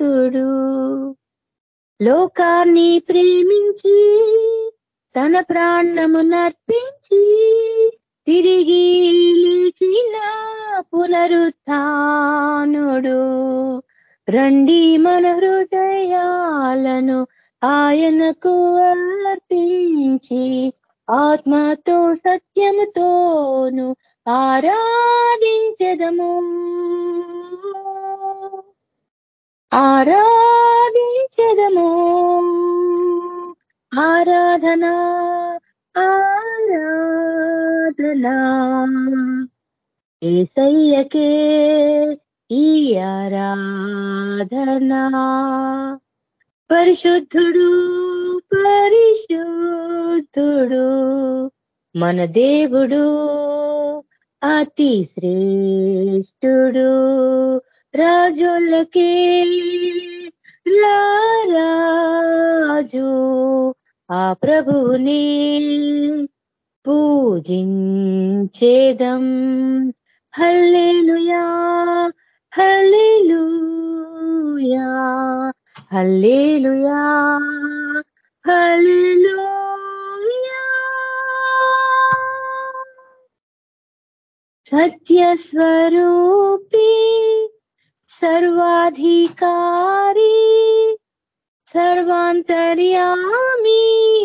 భక్తుడు లోకాన్ని ప్రేమించి తన ప్రాణము నర్పించి తిరిగి లేచిన పునరుత్నుడు రండి మన హృదయాలను ఆయనకు అర్పించి ఆత్మతో సత్యముతోను ఆరాధించదము. ఆరాధించదము. ఆరాధన ఆరాధనా. ఏసయ్యకే ఈ ఆరాధనా. పరిశుద్ధుడు పరిశుద్ధుడు మన దేవుడు అతి శ్రేష్ఠుడు. రాజులకే రాజు ఆ ప్రభుని పూజించేదం. Hallelujah hallelujah hallelujah hallelujah. సత్యస్వరూపి సర్వాధికారి సర్వాంతర్యామి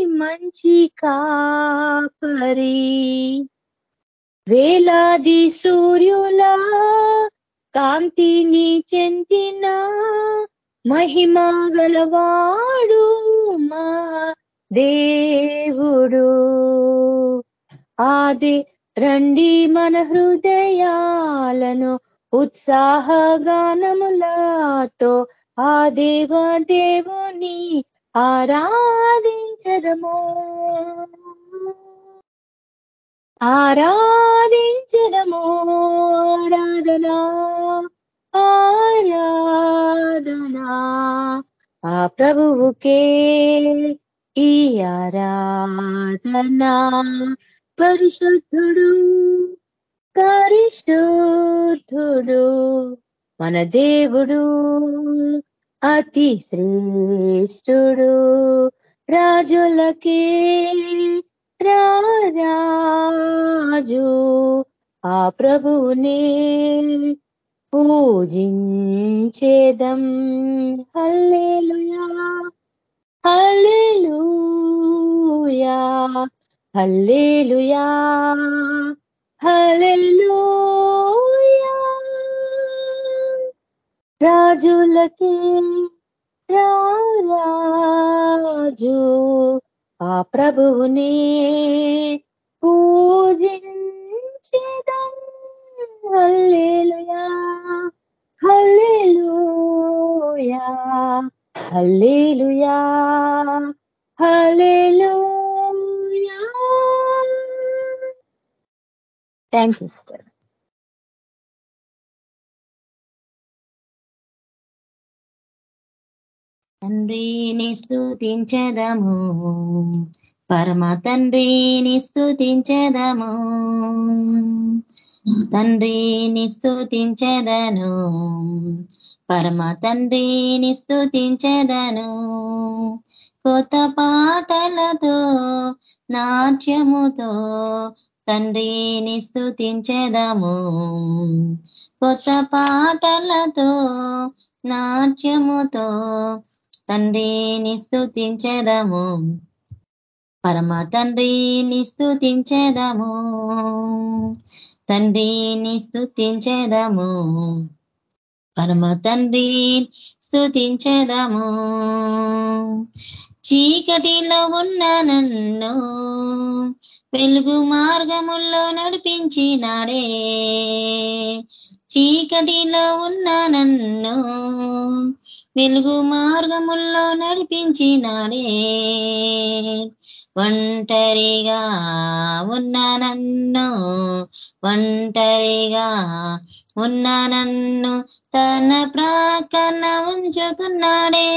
మంచి కాపరి. వేలాది సూర్యులా కాంతిని చెందిన మహిమా గలవాడు మా దేవుడు. ఆది రండి మన హృదయాలను ఉత్సాహగానములతో ఆ దేవ దేవుని ఆరాధించదము. ఆరాధించదము. ఆరాధనా ఆరాధనా. ఆ ప్రభువుకే ఈ ఆరాధనా. పరిశుద్ధుడు. పరిశుద్ధుడు మన దేవుడు అతి శ్రేష్ఠుడు. రాజులకే రాజు ఆ ప్రభువునే పూజించేదం. Hallelujah hallelujah hallelujah hallelujah. రాజులకి రాజు ఆ ప్రభువుని పూజించేదం. Hallelujah hallelujah hallelujah hallelujah thank you sister తండ్రిని స్థుతించదము పరమ తండ్రిని స్థుతించదము తండ్రిని స్థుతించదను పరమ తండ్రిని స్థుతించదను కొత్త పాటలతో నాట్యముతో తండ్రిని స్థుతించదము కొత్త పాటలతో నాట్యముతో తండ్రిని స్థుతించదము పరమ తండ్రిని స్థుతించదము తండ్రిని స్థుతించదము పరమ తండ్రి స్థుతించదము చీకటిలో ఉన్న నన్ను వెలుగు మార్గముల్లో నడిపించినాడే. చీకటిలో ఉన్న నన్ను వెలుగు మార్గముల్లో నడిపించినాడే. ఒంటరిగా ఉన్న నన్ను ఒంటరిగా ఉన్న నన్ను తన ప్రాకన ఉంచుకున్నాడే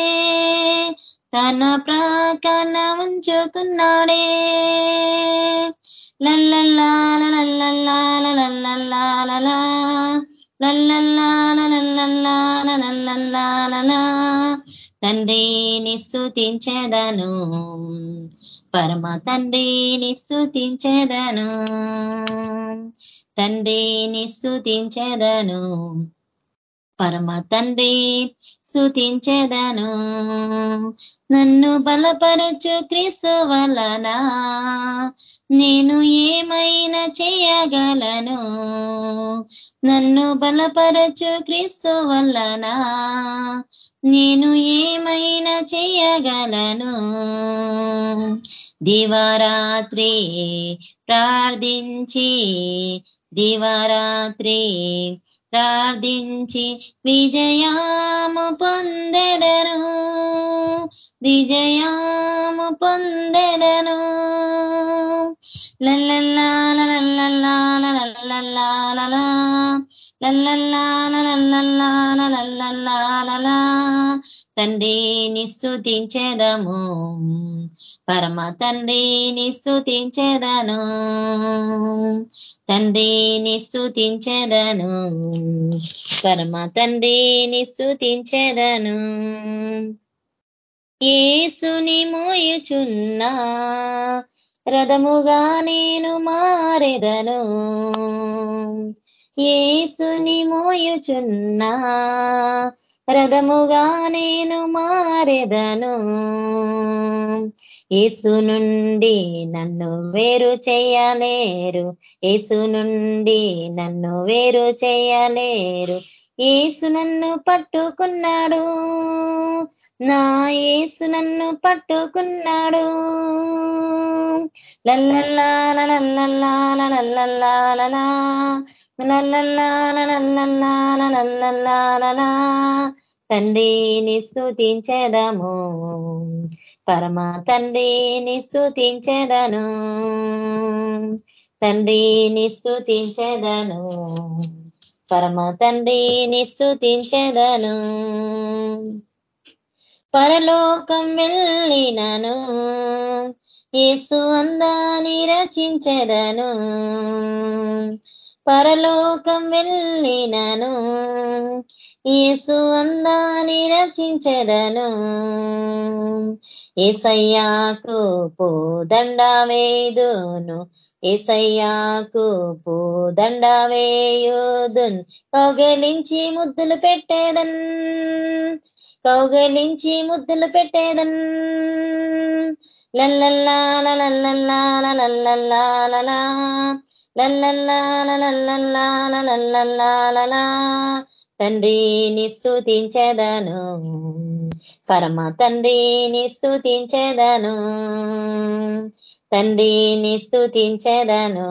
తన ప్రాకన ఉంచుకున్నాడే తండ్రిని స్థుతించెదను పరమ తండ్రిని స్థుతించేదను తండ్రిని స్థుతించేదను పరమ తండ్రి స్థుతించేదను నన్ను బలపరచు క్రీస్తు వలన నేను ఏమైనా చేయగలను? నన్ను బలపరచు క్రీస్తు వలన నేను ఏమైనా చేయగలను దివారాత్రి ప్రార్థించి దివారాత్రి ప్రార్థించి విజయాము పొందెదను విజయాము పొందెదను లల్లల్లా లల్లల్లా లల్లల్లా తండ్రి నిస్తుతించేదము పరమ తండ్రి నిస్తుతించేదను తండ్రి నిస్తుతించేదను పరమ తండ్రి నిస్తుతించేదను ఏసుని మోయుచున్నా రథముగా నేను మారెదను. ఏసుని మోయుచున్నా రథముగా నేను మారెదను. ఏసు నుండి నన్ను వేరు చేయలేరు. ఏసు నుండి నన్ను వేరు చేయలేరు. ఏసు నన్ను పట్టుకున్నాడు. నా ఏసు నన్ను పట్టుకున్నాడు. లల్లల్లా లల్లల్లా లల్లల్లా లల్లల్లా లల్లల్లా లల్లల్లా లలా తండ్రిని స్థుతించేదము పరమ తండ్రిని స్థుతించేదను తండ్రిని స్థుతించేదను పరమ తండ్రి నిస్తుతించెదను పరలోకం వెళ్ళినను. ఏసు అందాన్ని రచించెదను. పరలోకం వెళ్ళినను. యేసు అందాన్ని రచించెదను. ఏసయ్యాకు పోదండ వేదును ఏసయ్యాకు పోదండ వేయుదున్ కౌగలించి ముద్దులు పెట్టేదన్. కౌగలించి ముద్దులు పెట్టేదన్. లల్లల్లా లల్లల్లా లల్లల్లా లలా లల్లల్లా లల్లల్లా లల్లల్లా తండ్రిని స్థుతించదను పరమ తండ్రిని స్థుతించదను తండ్రిని స్థుతించదను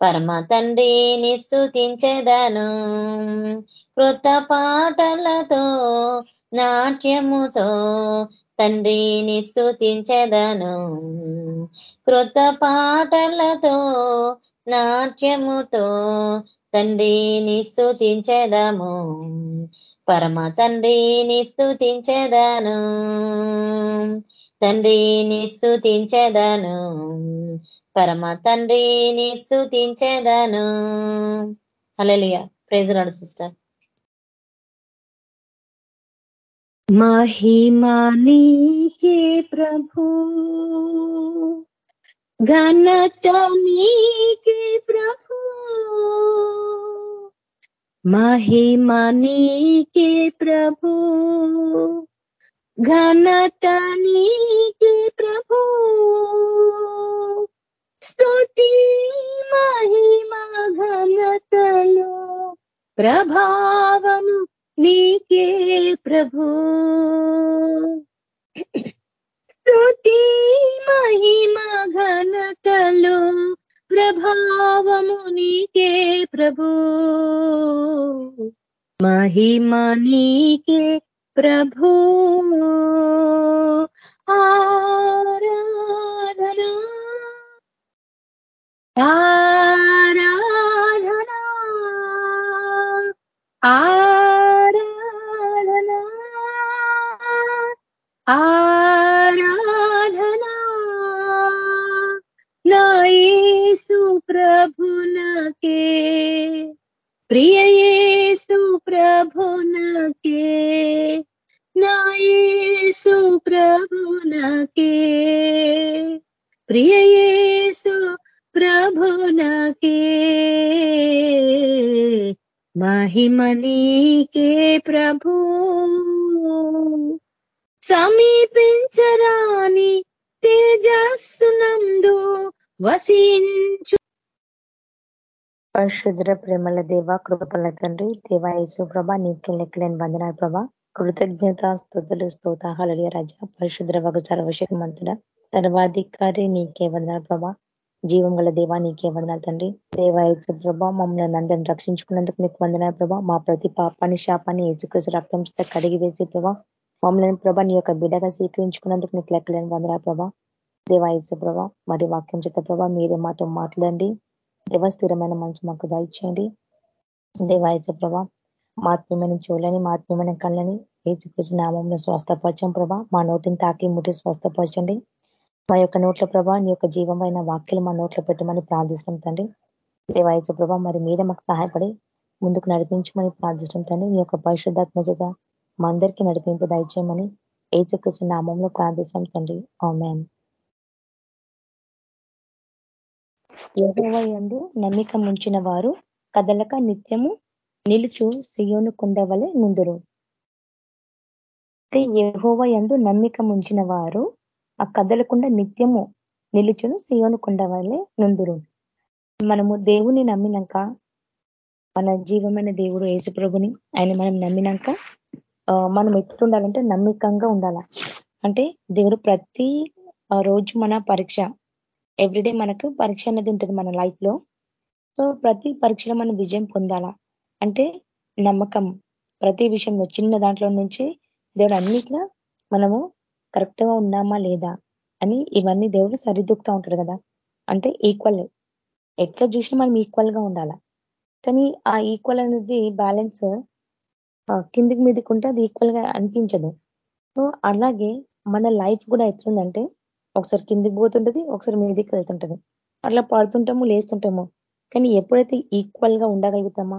పరమ తండ్రిని స్థుతించదను కృత పాటలతో నాట్యముతో తండ్రిని స్థుతించదను కృత పాటలతో నాట్యముతో తండ్రిని స్థుతించేదాము పరమ తండ్రిని స్థుతించేదాను తండ్రిని స్థుతించేదాను పరమ తండ్రిని స్థుతించేదాను హలలుయ ప్రైజ్ రాడు సిస్టర్ మహిమా నీకే ప్రభు. ఘనత నీకే ప్రభు. మహిమ నీకే ప్రభు. ఘనత నీకే ప్రభు. స్తుతి మహిమ ఘనతలు ప్రభావము నీకే ప్రభు. స్తుతి మహిమ ఘనతలు ప్రభావము నీకే ప్రభు మహిమ నీకే ప్రభు ఆరాధనా ఆరాధనా ఆరాధనా ఆ ప్రభునకే ప్రియయేసు ప్రభునకే నాయసు ప్రభునకే ప్రియయేసు ప్రభునకే మహిమనీకే ప్రభు. సమీపించరాని తేజస్సు నందు వసించు పరిశుద్ర ప్రేమల దేవ కృపల తండ్రి దేవ ప్రభ నీకే లెక్కలేని వందనాలు ప్రభ. కృతజ్ఞత స్థుతులు స్తోత రజ పరిశుద్ర వగు సర్వశక్తిమంతుడ సర్వాధికారి నీకే వందనాలు ప్రభ. జీవం గల దేవా నీకే వందనాలు తండ్రి. దేవాయసు ప్రభ మమ్మల్ని అందరిని రక్షించుకున్నందుకు నీకు వందనాలు ప్రభ. మా ప్రతి పాపాన్ని శాపాన్ని ఏసుకృషి రక్తం కడిగి వేసి ప్రభ మమ్మల్ని ప్రభ నీ యొక్క బిడ్డగా స్వీకరించుకున్నందుకు నీకు లెక్కలేని వందనాలు ప్రభ. దేవాయసు ప్రభ మరి వాక్యం చేత ప్రభ మీరే మాతో మాట్లాడండి. దేవ స్థిరమైన మంచి మాకు దయచేయండి. దేవాయచ ప్రభా మాత్మీయమైన చూడాలని మాత్మీయమైన కళ్ళని ఏసుకృష్ణ నామంలో స్వస్థపరచం ప్రభా. మా నోటిని తాకి ముట్టి స్వస్థపరచండి. మా యొక్క నోట్ల ప్రభా నీ యొక్క జీవమైన వాక్యలు మా నోట్లో పెట్టమని ప్రార్థిస్తాం తండ్రి. దేవాయచ ప్రభా మరి మీరే మాకు సహాయపడి ముందుకు నడిపించమని ప్రార్థిస్తాం తండ్రి. నీ యొక్క పరిశుద్ధాత్మ చేత మా అందరికీ నడిపింపు దయచేయమని ఏసుకృష్ణ నామంలో ప్రార్థిస్తాం తండ్రి. ఆమెన్. యహోవయందు నమ్మిక ముంచిన వారు కదలక నిత్యము నిలుచు సియోను కుండవలే ముందురు యహోవయందు నమ్మిక ముంచిన వారు ఆ కదలకుండా నిత్యము నిలుచును సియోను కుండవలే నుందురు. మనము దేవుని నమ్మినాక మన జీవమైన దేవుడు యేసుప్రభుని ఆయన మనం నమ్మినాక మనం ఎట్లుండాలంటే నమ్మికంగా ఉండాల. అంటే దేవుడు ప్రతి రోజు మన పరీక్ష ఎవ్రీడే మనకు పరీక్ష అనేది ఉంటుంది మన లైఫ్లో. సో ప్రతి పరీక్షలో మనం విజయం పొందాలా? అంటే నమ్మకం. ప్రతి విషయంలో చిన్న దాంట్లో నుంచి దేవుడు అన్నిట్లో మనము కరెక్ట్గా ఉన్నామా లేదా అని ఇవన్నీ దేవుడు సరిదూకుతా ఉంటాడు కదా? అంటే ఈక్వల్ ఎట్లా చూసినా మనం ఈక్వల్గా ఉండాలా? కానీ ఆ ఈక్వల్ అనేది బ్యాలెన్స్ కిందికి మీదకుంటే అది ఈక్వల్గా అనిపించదు. సో అలాగే మన లైఫ్ కూడా ఎట్లుందంటే ఒకసారి కిందికి పోతుంటది ఒకసారి మీదికి వెళ్తుంటది. అట్లా పడుతుంటాము లేస్తుంటాము. కానీ ఎప్పుడైతే ఈక్వల్గా ఉండగలుగుతామా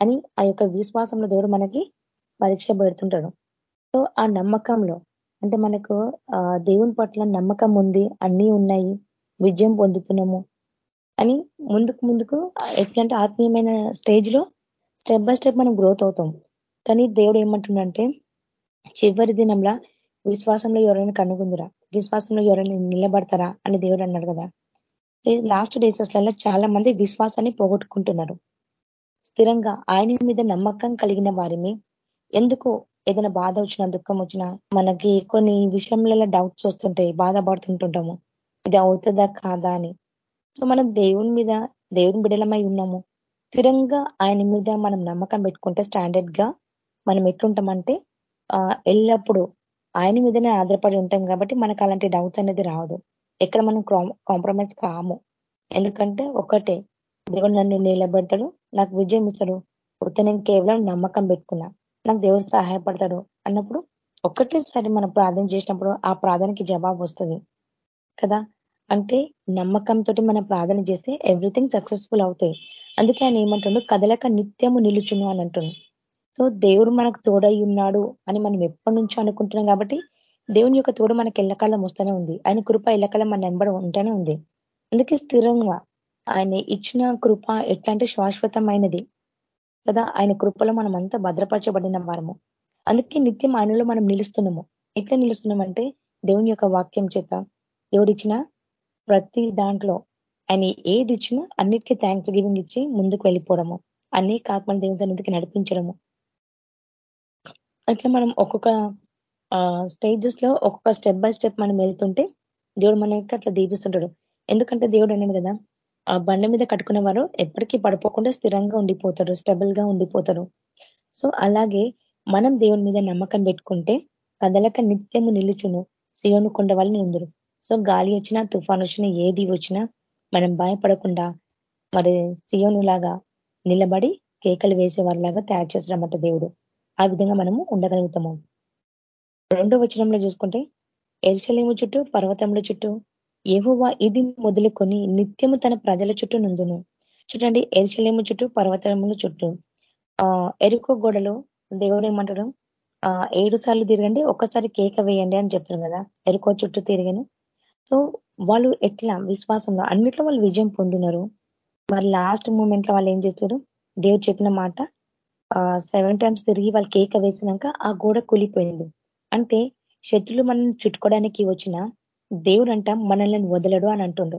అని ఆ యొక్క విశ్వాసంలో దేవుడు మనకి పరీక్ష పెడుతుంటాడు. సో ఆ నమ్మకంలో అంటే మనకు దేవుని పట్ల నమ్మకం ఉంది అన్నీ ఉన్నాయి విజయం పొందుతున్నాము అని ముందుకు ముందుకు ఎట్లంటే ఆత్మీయమైన స్టేజ్లో స్టెప్ బై స్టెప్ మనం గ్రోత్ అవుతాం. కానీ దేవుడు ఏమంటుండంటే చివరి దినంలా విశ్వాసంలో ఎవరైనా కనుగొందిరా? విశ్వాసంలో ఎవరైనా నిలబడతారా అని దేవుడు అన్నాడు కదా. లాస్ట్ డేసెస్లలో చాలా మంది విశ్వాసాన్ని పోగొట్టుకుంటున్నారు. స్థిరంగా ఆయన మీద నమ్మకం కలిగిన వారిని ఎందుకు ఏదైనా బాధ వచ్చినా దుఃఖం వచ్చినా మనకి కొన్ని విషయంలో డౌట్స్ వస్తుంటాయి బాధపడుతుంటుంటాము. ఇది అవుతుందా కాదా అని. సో మనం దేవుని మీద దేవుని బిడలమై ఉన్నాము. స్థిరంగా ఆయన మీద మనం నమ్మకం పెట్టుకుంటే స్టాండర్డ్గా మనం ఎట్లుంటామంటే ఎల్లప్పుడూ ఆయన మీదనే ఆధారపడి ఉంటాం కాబట్టి మనకు అలాంటి డౌట్స్ అనేది రాదు. ఎక్కడ మనం కాంప్రమైజ్ కాము. ఎందుకంటే ఒకటే దేవుడు నన్ను నిలబెడతాడు నాకు విజయం ఇస్తాడు. ఉత్త నేను కేవలం నమ్మకం పెట్టుకున్నా. నాకు దేవుడు సహాయపడతాడు అన్నప్పుడు ఒక్కటేసారి మనం ప్రార్థన చేసినప్పుడు ఆ ప్రార్థనకి జవాబు వస్తుంది. కదా? అంటే నమ్మకంతో మనం ప్రార్థన చేస్తే ఎవ్రీథింగ్ సక్సెస్ఫుల్ అవుతాయి. అందుకే ఆయన ఏమంటుండో? కదలక నిత్యము నిలుచును అని అంటుండు సో దేవుడు మనకు తోడై ఉన్నాడు అని మనం ఎప్పటి నుంచో అనుకుంటున్నాం కాబట్టి దేవుని యొక్క తోడు మనకి ఎల్లకాలం వస్తూనే ఉంది. ఆయన కృప ఎల్లకాలం మన నెంబర్ ఉంటూనే ఉంది. అందుకే స్థిరంగా ఆయన ఇచ్చిన కృప ఎట్లా అంటే శాశ్వతమైనది కదా? ఆయన కృపలో మనం అంతా భద్రపరచబడిన వారము. అందుకే నిత్యం ఆయనలో మనం నిలుస్తున్నాము. ఎట్లా నిలుస్తున్నామంటే దేవుని యొక్క వాక్యం చేత దేవుడిచ్చిన ప్రతి దాంట్లో ఆయన ఏది ఇచ్చినా అన్నిటికీ థ్యాంక్స్ గివింగ్ ఇచ్చి ముందుకు వెళ్ళిపోవడము. అన్ని కాకుండా దేవుని సన్నిధికి నడిపించడము. అట్లా మనం ఒక్కొక్క స్టేజెస్లో ఒక్కొక్క స్టెప్ బై స్టెప్ మనం వెళ్తుంటే దేవుడు మనకి అట్లా దీపిస్తుంటాడు ఎందుకంటే దేవుడు అనేది కదా ఆ బండ మీద కట్టుకునే వారు ఎప్పటికీ పడిపోకుండా స్థిరంగా ఉండిపోతారు స్టెబుల్గా ఉండిపోతారు. సో అలాగే మనం దేవుని మీద నమ్మకం పెట్టుకుంటే కదలక నిత్యము నిలుచును సియోను కొండ వాళ్ళని ఉందరు. సో గాలి వచ్చినా తుఫాన్ వచ్చినా ఏది వచ్చినా మనం భయపడకుండా మరి సియోను లాగా నిలబడి కేకలు వేసే లాగా తయారు చేసిన దేవుడు. ఆ విధంగా మనము ఉండగలుగుతాము. రెండో వచనంలో చూసుకుంటే ఎల్చలేము చుట్టూ పర్వతముల చుట్టూ ఏహోవా ఇది మొదలుకొని నిత్యము తన ప్రజల చుట్టూ నుందును చూడండి ఎరుశలేము చుట్టూ పర్వతముల చుట్టూ. ఆ ఎరుకో గోడలో దేవుడు ఏమంటాడు? ఆ ఏడు సార్లు తిరగండి ఒక్కసారి కేక వేయండి అని చెప్తారు కదా ఎరుకో చుట్టూ తిరిగాను. సో వాళ్ళు ఎట్లా విశ్వాసంలో అన్నిట్లో వాళ్ళు విజయం పొందినారు. మరి లాస్ట్ మూమెంట్లో వాళ్ళు ఏం చేస్తారు? దేవుడు చెప్పిన మాట సెవెన్ టైమ్స్ తిరిగి వాళ్ళు కేక వేసినాక ఆ గోడ కూలిపోయింది. అంటే శత్రులు మనల్ని చుట్టుకోవడానికి వచ్చిన దేవుడు అంట మనల్ని వదలడు అని అంటుండు.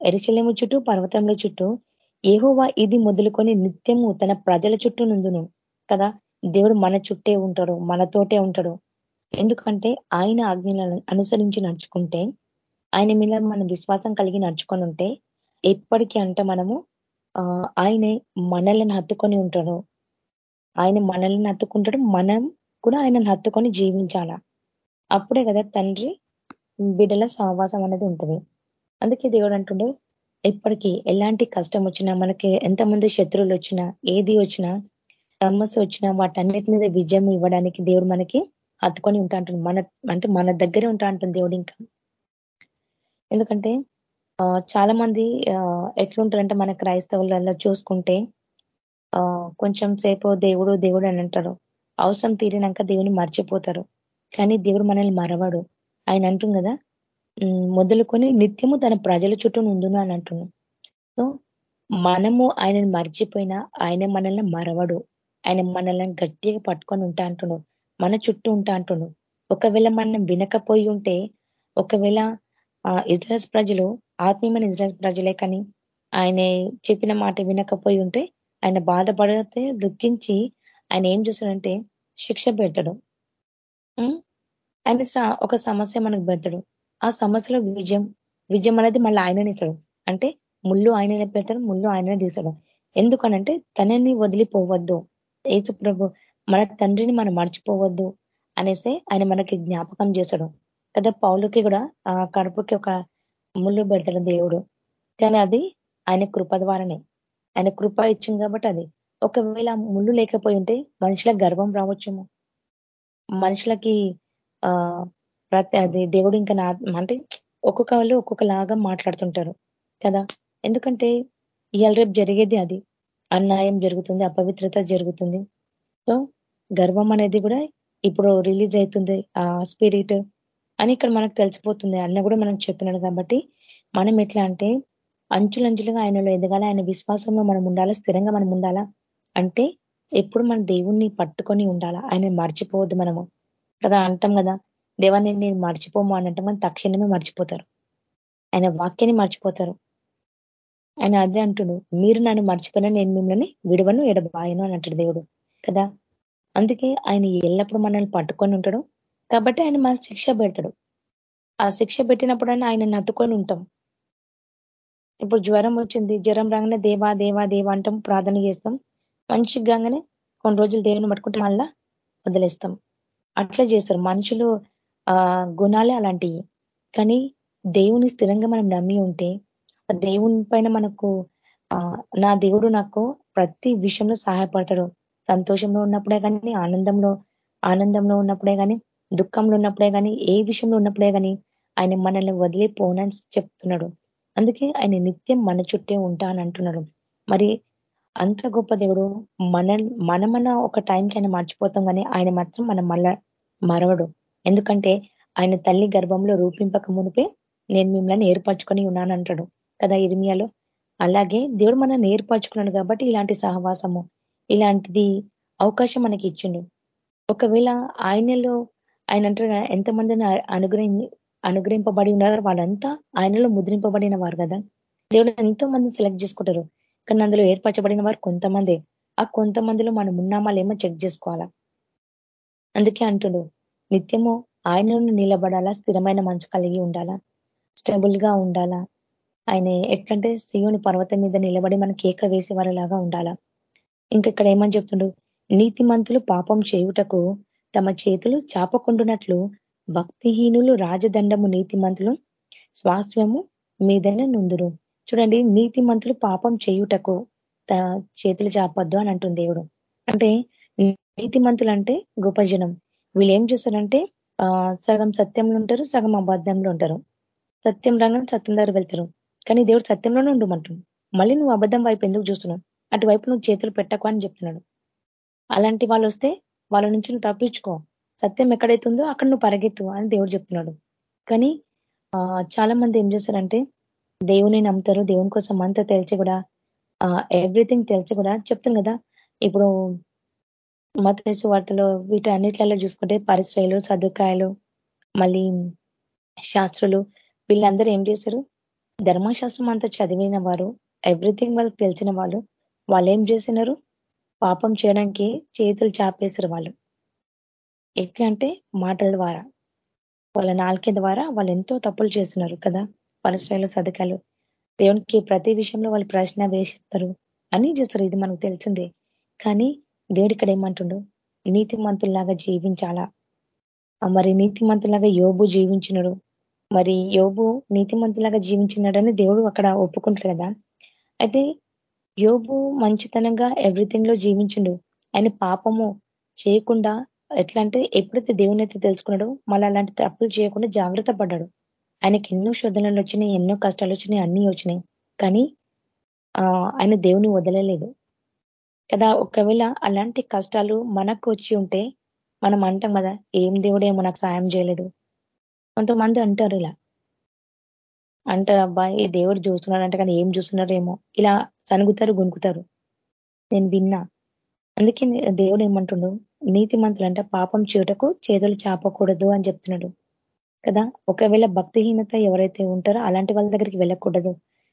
ఎరిశలేము చుట్టూ పర్వతంలో చుట్టూ ఏహోవా ఇది మొదలుకొని నిత్యము తన ప్రజల చుట్టూ నుందును కదా. దేవుడు మన చుట్టే ఉంటాడు మనతోటే ఉంటాడు. ఎందుకంటే ఆయన ఆజ్ఞలను అనుసరించి నడుచుకుంటే ఆయన మీద మనం విశ్వాసం కలిగి నడుచుకొని ఉంటే ఎప్పటికీ అంటే మనము ఆయనే మనల్ని హత్తుకొని ఉంటాడు. ఆయన మనల్ని హత్తుకుంటాడు. మనం కూడా ఆయనను హత్తుకొని జీవించాల? అప్పుడే కదా తండ్రి బిడ్డల సహవాసం అనేది ఉంటుంది. అందుకే దేవుడు అంటుండే ఎప్పటికీ ఎలాంటి కష్టం వచ్చినా మనకి ఎంతమంది శత్రువులు వచ్చినా ఏది వచ్చినా సమస్య వచ్చినా వాటన్నిటి మీద విజయం ఇవ్వడానికి దేవుడు మనకి హత్తుకొని ఉంటా అంటుంది మన అంటే మన దగ్గరే ఉంటా అంటుంది దేవుడు ఇంకా. ఎందుకంటే చాలా మంది ఎట్లుంటారంటే మన క్రైస్తవులలో చూసుకుంటే కొంచెం సేపు దేవుడు దేవుడు అని అంటారు. అవసరం తీరినాక దేవుని మర్చిపోతారు. కానీ దేవుడు మనల్ని మరవడు. ఆయన అంటుంది కదా మొదలుకొని నిత్యము తన ప్రజల చుట్టూ నుండును అని అంటున్నాం సో మనము ఆయనను మర్చిపోయినా ఆయన మనల్ని మరవడు. ఆయన మనల్ని గట్టిగా పట్టుకొని ఉంటా అంటున్నాడు మన చుట్టూ ఉంటా అంటున్నాడు ఒకవేళ మనం వినకపోయి ఉంటే ఒకవేళ ఇజ్రాయల్స్ ప్రజలు ఆత్మీయమైన ఇజ్రాయల్ ప్రజలే కానీ ఆయన చెప్పిన మాట వినకపోయి ఉంటే ఆయన బాధపడితే దుఃఖించి ఆయన ఏం చేస్తాడంటే శిక్ష పెడతాడు. ఆయన ఒక సమస్య మనకు పెడతాడు. ఆ సమస్యలో విజయం విజయం అనేది మళ్ళీ ఆయననే ఇస్తాడు. అంటే ముళ్ళు ఆయననే పెడతాడు ముళ్ళు ఆయననే తీస్తాడు. ఎందుకనంటే తనని వదిలిపోవద్దు. ఏసు ప్రభు మన తండ్రిని మనం మర్చిపోవద్దు అనేసి ఆయన మనకి జ్ఞాపకం చేస్తాడు. కదా పౌలుకి కూడా ఆ కడుపుకి ఒక ముళ్ళు పెడతాడు దేవుడు. కానీ అది ఆయన కృప ద్వారానే. ఆయన కృప ఇచ్చింది కాబట్టి అది. ఒకవేళ ముళ్ళు లేకపోయి ఉంటే మనుషులకు గర్వం రావచ్చేమో. మనుషులకి ఆ ప్రతి అది దేవుడు ఇంకా నా అంటే ఒక్కొక్క వాళ్ళు ఒక్కొక్కలాగా మాట్లాడుతుంటారు కదా. ఎందుకంటే ఇవాళ రేపు జరిగేది అది. అన్యాయం జరుగుతుంది అపవిత్రత జరుగుతుంది. సో గర్వం అనేది కూడా ఇప్పుడు రిలీజ్ అవుతుంది. ఆ స్పిరిట్ అని ఇక్కడ మనకు తెలిసిపోతుంది. అన్న కూడా మనం చెప్పినాడు కాబట్టి మనం ఎట్లా అంటే అంచులంచులుగా ఆయనలో ఎదగాల ఆయన విశ్వాసంలో మనం ఉండాలా స్థిరంగా మనం ఉండాలా? అంటే ఎప్పుడు మన దేవుణ్ణి పట్టుకొని ఉండాలా? ఆయన మర్చిపోవద్దు మనము. కదా అంటాం కదా దేవాన్ని నేను మర్చిపోము అని అంటే మనం తక్షణమే మర్చిపోతారు. ఆయన వాక్యాన్ని మర్చిపోతారు. ఆయన అదే అంటుడు మీరు నన్ను మర్చిపోయినా నేను మిమ్మల్ని విడవను ఎడబాయను అని అంటాడు దేవుడు. కదా అందుకే ఆయన ఎల్లప్పుడూ మనల్ని పట్టుకొని ఉంటాడు. కాబట్టి ఆయన మన శిక్ష పెడతాడు. ఆ శిక్ష పెట్టినప్పుడైనా ఆయన నత్తుకొని ఉంటాం. ఇప్పుడు జ్వరం వచ్చింది జ్వరం రాగానే దేవా దేవా దేవా అంటాం ప్రార్థన చేస్తాం. మంచిగానే కొన్ని రోజులు దేవుని పట్టుకుంటే మళ్ళా వదిలేస్తాం. అట్లా చేస్తారు. మనుషులు ఆ గుణాలే అలాంటివి కానీ దేవుని స్థిరంగా మనం నమ్మి ఉంటే దేవుని పైన మనకు నా దేవుడు నాకు ప్రతి విషయంలో సహాయపడతాడు. సంతోషంలో ఉన్నప్పుడే కానీ ఆనందంలో ఆనందంలో ఉన్నప్పుడే కానీ దుఃఖంలో ఉన్నప్పుడే కానీ ఏ విషయంలో ఉన్నప్పుడే కానీ ఆయన మనల్ని వదిలిపోనని చెప్తున్నాడు. అందుకే ఆయన నిత్యం మన చుట్టే ఉంటా అని అంటున్నాడు మరి అంత గొప్ప దేవుడు మన మనమన ఒక టైంకి ఆయన మర్చిపోతాం కానీ ఆయన మాత్రం మనం మళ్ళా మరవడు. ఎందుకంటే ఆయన తల్లి గర్భంలో రూపింపక మునిపే నేను మిమ్మల్ని ఏర్పరచుకొని ఉన్నాను అంటాడు కదా ఇర్మియాలో. అలాగే దేవుడు మనల్ని ఏర్పరచుకున్నాడు కాబట్టి ఇలాంటి సహవాసము ఇలాంటిది అవకాశం మనకి ఇచ్చిండు. ఒకవేళ ఆయనలో ఆయన అంటారు ఎంతమందిని అనుగ్రహి అనుగ్రహింపబడి ఉన్నారో వాళ్ళంతా ఆయనలో ముద్రింపబడిన వారు కదా. దేవుడు ఎంతో మంది సెలెక్ట్ చేసుకుంటారు. కానీ అందులో ఏర్పరచబడిన వారు కొంతమంది. ఆ కొంతమందిలో మనం ఉన్నామా లేమో చెక్ చేసుకోవాలా? అందుకే అంటుడు నిత్యము ఆయనను నిలబడాలా? స్థిరమైన మంచు కలిగి ఉండాలా? స్టేబుల్గా ఉండాలా? ఆయన ఎట్లంటే శ్రీయుని పర్వతం మీద నిలబడి మన కేక వేసే వారిలాగా ఉండాలా? ఇంకా ఇక్కడ ఏమని చెప్తుండు నీతిమంతులు పాపం చేయుటకు తమ చేతులు చాపకుండునట్లు భక్తిహీనులు రాజదండము నీతిమంతులు స్వాస్థ్యము మీదనే నుందురు. చూడండి నీతిమంతులు పాపం చేయుటకు చేతులు చాపద్దు అని అంటుంది దేవుడు. అంటే నీతిమంతులు అంటే గొప్ప జనం. వీళ్ళు ఏం చేస్తారంటే ఆ సగం సత్యంలో ఉంటారు సగం అబద్ధంలో ఉంటారు. సత్యం రంగం సత్యం దగ్గర వెళ్తారు. కానీ దేవుడు సత్యంలోనే ఉండమంటుంది మళ్ళీ నువ్వు అబద్ధం వైపు ఎందుకు చూస్తున్నావు? అటువైపు నువ్వు చేతులు పెట్టకు అని చెప్తున్నాడు. అలాంటి వాళ్ళు వస్తే వాళ్ళ నుంచి నువ్వు తప్పించుకో. సత్యం ఎక్కడైతుందో అక్కడ నువ్వు పరిగెత్తు అని దేవుడు చెప్తున్నాడు. కానీ చాలా మంది ఏం చేస్తారంటే దేవుని నమ్ముతారు దేవుని కోసం అంతా తెలిసి కూడా ఎవ్రీథింగ్ తెలిసి కూడా చెప్తుంది కదా. ఇప్పుడు మతేసు వార్తలో వీటన్నిటిలో చూసుకుంటే పరిశ్రయలు సదుకాయలు మళ్ళీ శాస్త్రులు వీళ్ళందరూ ఏం చేశారు? ధర్మశాస్త్రం అంతా చదివిన వారు ఎవ్రీథింగ్ వాళ్ళకి తెలిసిన వాళ్ళు వాళ్ళు ఏం చేసినారు? పాపం చేయడానికి చేతులు చాపేశారు వాళ్ళు. ఎట్లా అంటే మాటల ద్వారా వాళ్ళ నాలుకే ద్వారా వాళ్ళు ఎంతో తప్పులు చేస్తున్నారు కదా. పరిశ్రమలు సదకాలు. దేవునికి ప్రతి విషయంలో వాళ్ళు ప్రశ్న వేసిస్తారు అని చేస్తారు. ఇది మనకు తెలిసిందే. కానీ దేవుడు ఇక్కడ ఏమంటుండో? నీతిమంతుల్లాగా జీవించాలా? మరి నీతిమంతులాగా యోబు జీవించినడు. మరి యోబు నీతిమంతులాగా జీవించినాడని దేవుడు అక్కడ ఒప్పుకుంటారు కదా. అయితే యోబు మంచితనంగా ఎవ్రీథింగ్లో జీవించిండు. ఆయన పాపము చేయకుండా ఎట్లా అంటే ఎప్పుడైతే దేవుని అయితే తెలుసుకున్నాడో మళ్ళీ అలాంటి తప్పులు చేయకుండా జాగ్రత్త పడ్డాడు. ఆయనకి ఎన్నో శోధనలు వచ్చినాయి ఎన్నో కష్టాలు వచ్చినాయి అన్నీ వచ్చినాయి. కానీ ఆయన దేవుని వదలలేదు. కదా ఒకవేళ అలాంటి కష్టాలు మనకు వచ్చి ఉంటే మనం అంటాం కదా ఏం దేవుడేమో నాకు సాయం చేయలేదు. కొంతమంది అంటారు ఇలా. అంటారు అబ్బాయి దేవుడు చూస్తున్నాడు అంటే కానీ ఏం చూస్తున్నారేమో ఇలా సనుగుతారు గునుకుతారు నేను విన్నా. అందుకే దేవుడు ఏమంటుండు? నీతి మంతులంట పాపం చేయటకు చేతులు చాపకూడదు అని చెప్తున్నాడు. కదా? ఒకవేళ భక్తిహీనత ఎవరైతే ఉంటారో అలాంటి వాళ్ళ దగ్గరికి వెళ్ళకూడదు.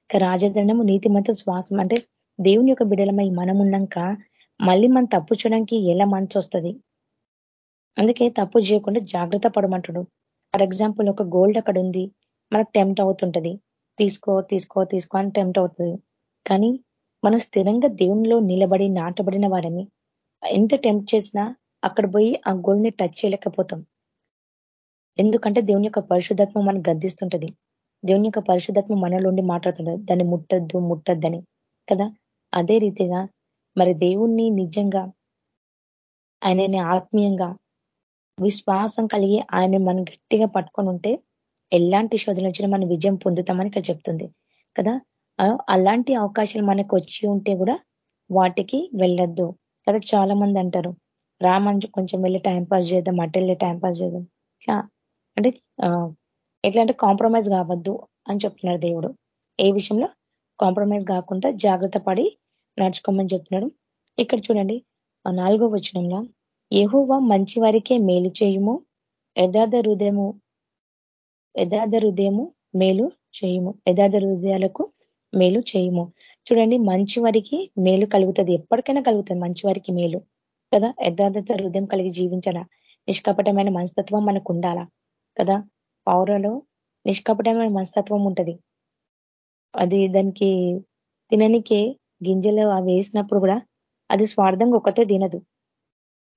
రాజదండము నీతిమంతులు శ్వాసం అంటే దేవుని యొక్క బిడలమై మనం ఉన్నాక మళ్ళీ మనం తప్పు చేయడానికి ఎలా మంచి వస్తుంది? అందుకే తప్పు చేయకుండా జాగ్రత్త పడమంటాడు. ఫర్ ఎగ్జాంపుల్ ఒక గోల్డ్ అక్కడ ఉంది. మనకు టెంప్ట్ అవుతుంటది. తీసుకో తీసుకో తీసుకో అని టెంప్ట్ అవుతుంది. కానీ మనం స్థిరంగా దేవునిలో నిలబడి నాటబడిన వారని ఎంత టెంప్ట్ చేసినా అక్కడ పోయి ఆ గోల్ని టచ్ చేయలేకపోతాం. ఎందుకంటే దేవుని యొక్క పరిశుద్ధత్వం మనం గద్దిస్తుంటది. దేవుని యొక్క పరిశుద్ధత్వం మనలో ఉండి మాట్లాడుతుంటది. దాన్ని ముట్టద్దు ముట్టద్దని. కదా? అదే రీతిగా మరి దేవుణ్ణి నిజంగా ఆయనని ఆత్మీయంగా విశ్వాసం కలిగి ఆయన మనం గట్టిగా పట్టుకొని ఉంటే ఎలాంటి శోధన వచ్చినా మనం విజయం పొందుతామని ఇక్కడ చెప్తుంది. కదా? అలాంటి అవకాశాలు మనకు వచ్చి ఉంటే కూడా వాటికి వెళ్ళొద్దు. కదా చాలా మంది అంటారు రామని కొంచెం వెళ్ళి టైం పాస్ చేద్దాం అటు వెళ్ళి టైం పాస్ చేద్దాం. అంటే ఎట్లా అంటే కాంప్రమైజ్ కావద్దు అని చెప్తున్నాడు దేవుడు. ఏ విషయంలో? కాంప్రమైజ్ కాకుండా జాగ్రత్త పడి నడుచుకోమని చెప్తున్నాడు. ఇక్కడ చూడండి నాలుగో వచనంలో ఏహోవా మంచి వారికే మేలు చేయుము యథార్థ హృదయము యథార్థ హృదయము మేలు చేయుము. యథార్థ హృదయాలకు మేలు చేయము. చూడండి మంచి వారికి మేలు కలుగుతుంది. ఎప్పటికైనా కలుగుతుంది. మంచి వారికి మేలు. కదా? యథార్థత హృదయం కలిగి జీవించాలా? నిష్కపటమైన మనస్తత్వం మనకు ఉండాలా? కదా? పౌరలో నిష్కపటమైన మనస్తత్వం ఉంటుంది. అది దానికి తిననికే గింజలు అవి వేసినప్పుడు కూడా అది స్వార్థంగా ఒకతే తినదు.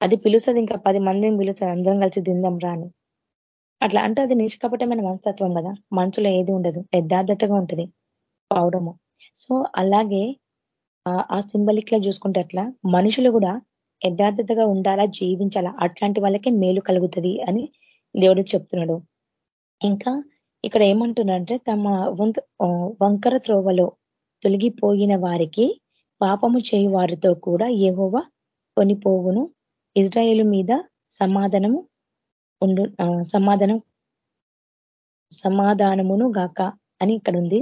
అది పిలుస్తుంది ఇంకా పది మందిని పిలుస్తుంది. అందరం కలిసి తిందాం రాని అట్లా అంటే అది నిష్కపటమైన మనస్తత్వం కదా? మనసులో ఏది ఉండదు. యథార్థతగా ఉంటుంది. పావడము సో అలాగే ఆ సింబలిక్లో చూసుకుంటే అట్లా మనుషులు కూడా యథార్థతగా ఉండాలా జీవించాలా? అట్లాంటి వాళ్ళకే మేలు కలుగుతుంది అని దేవుడు చెప్తున్నాడు. ఇంకా ఇక్కడ ఏమంటున్నారంటే తమ వంకర త్రోవలో తొలగిపోయిన వారికి పాపము చేయు వారితో కూడా ఏహోవా కొనిపోవును. ఇజ్రాయేల్ మీద సమాధానము ఉండు సమాధానం సమాధానమును గాక అని ఇక్కడ ఉంది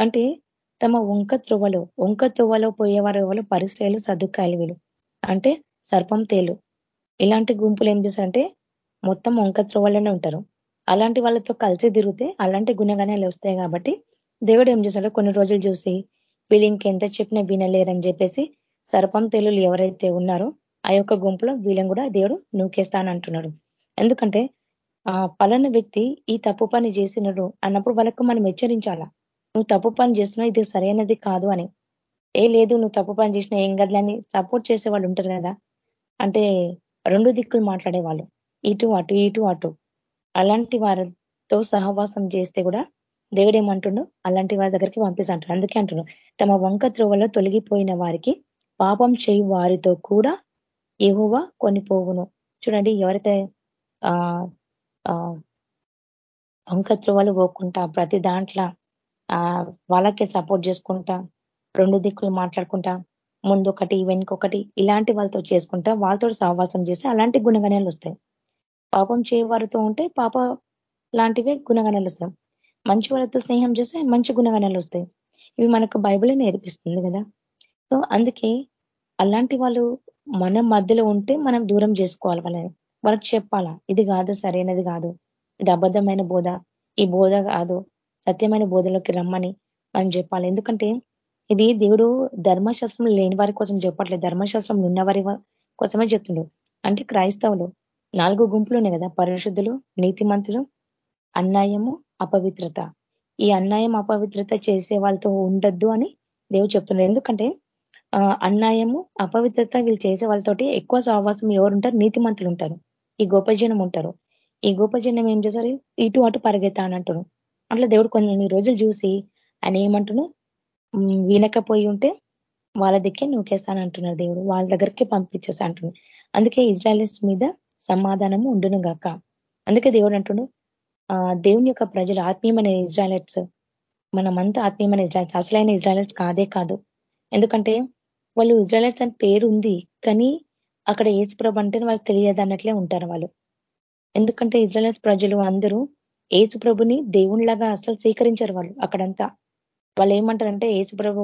అంటే తమ వంక త్రువలో వంక త్రువలో పోయేవారు ఎవరు? పరిశ్రయలు సదుకాయలు వీళ్ళు. అంటే సర్పం తేలు. ఇలాంటి గుంపులు ఏం చేస్తారంటే మొత్తం వంక త్రువలోనే ఉంటారు. అలాంటి వాళ్ళతో కలిసి తిరిగితే అలాంటి గుణగణాలు వస్తాయి కాబట్టి దేవుడు ఏం చేశాడో కొన్ని రోజులు చూసి వీళ్ళు ఇంకెంత చెప్పినా వినలేరని చెప్పేసి సర్పం తేలులు ఎవరైతే ఉన్నారో ఆ యొక్క గుంపులో వీళ్ళని కూడా దేవుడు నూకేస్తానంటున్నాడు. ఎందుకంటే ఆ పలాన వ్యక్తి ఈ తప్పు పని చేసినడు అన్నప్పుడు వాళ్ళకు మనం హెచ్చరించాలా? నువ్వు తప్పు పని చేస్తున్నావు ఇది సరైనది కాదు అని. ఏ లేదు నువ్వు తప్పు పని చేసినా ఏం గడ్లని సపోర్ట్ చేసే వాళ్ళు ఉంటారు కదా. అంటే రెండు దిక్కులు మాట్లాడేవాళ్ళు. ఇటు అటు ఇటు అటు. అలాంటి వారితో సహవాసం చేస్తే కూడా దేవుడు ఏమంటుండో అలాంటి వారి దగ్గరికి పంపిస్తుంటారు అందుకే అంటున్నాడు తమ వంక త్రోవలో తొలగిపోయిన వారికి పాపం చేయి వారితో కూడా ఎహువ కొనిపోవును. చూడండి ఎవరైతే ఆ వంక త్రోవలు పోకుంటా ప్రతి దాంట్లో వాళ్ళకే సపోర్ట్ చేసుకుంటా రెండు దిక్కులు మాట్లాడుకుంటా ముందు ఒకటి వెనుకొకటి ఇలాంటి వాళ్ళతో చేసుకుంటా వాళ్ళతో సహవాసం చేస్తే అలాంటి గుణగణాలు వస్తాయి. పాపం చేయవారితో ఉంటే పాప లాంటివే గుణగణాలు వస్తాయి. మంచి వాళ్ళతో స్నేహం చేస్తే మంచి గుణగణాలు వస్తాయి. ఇవి మనకు బైబులే నేర్పిస్తుంది కదా. సో అందుకే అలాంటి వాళ్ళు మన మధ్యలో ఉంటే మనం దూరం చేసుకోవాలి వాళ్ళని. వాళ్ళకి చెప్పాలా ఇది కాదు సరైనది కాదు. ఇది అబద్ధమైన బోధ. ఈ బోధ కాదు. సత్యమైన బోధనలోకి రమ్మని మనం చెప్పాలి. ఎందుకంటే ఇది దేవుడు ధర్మశాస్త్రం లేని వారి కోసం చెప్పట్లేదు. ధర్మశాస్త్రం ఉన్న వారి కోసమే చెప్తుండు. అంటే క్రైస్తవులు నాలుగు గుంపులు ఉన్నాయి కదా. పరిశుద్ధులు నీతిమంతులు అన్యాయము అపవిత్రత. ఈ అన్యాయం అపవిత్రత చేసే వాళ్ళతో ఉండద్దు అని దేవుడు చెప్తున్నారు ఎందుకంటే అన్యాయము అపవిత్రత వీళ్ళు చేసే వాళ్ళతోటి ఎక్కువ సహవాసం ఎవరు ఉంటారు? నీతిమంతులు ఉంటారు. ఈ గోపజనం ఉంటారు. ఈ గోపజనం ఏం చేశారు ఇటు అటు పరిగెత్తా అని అంటారు అట్లా దేవుడు కొన్ని రోజులు చూసి ఆయన ఏమంటును? వినకపోయి ఉంటే వాళ్ళ దగ్గరే నూకేస్తాను అంటున్నారు దేవుడు. వాళ్ళ దగ్గరికి పంపించేస్తా అంటున్నాడు. అందుకే ఇజ్రాయలిస్ట్ మీద సమాధానము ఉండును గాక. అందుకే దేవుడు అంటుడు దేవుని యొక్క ప్రజలు ఆత్మీయమైన ఇజ్రాయలెట్స్ మనమంతా ఆత్మీయమైన ఇజ్రాయల్స్ అసలైన ఇజ్రాయలెట్స్ కాదే కాదు. ఎందుకంటే వాళ్ళు ఇజ్రాయలెట్స్ అని పేరు ఉంది కానీ అక్కడ ఏసుప్రభు అంటే వాళ్ళకి తెలియదు అన్నట్లే ఉంటారు వాళ్ళు. ఎందుకంటే ఇజ్రాయలెట్స్ ప్రజలు అందరూ ఏసు ప్రభుని దేవునిలాగా అసలు స్వీకరించారు వాళ్ళు అక్కడంతా. వాళ్ళు ఏమంటారంటే ఏసు ప్రభు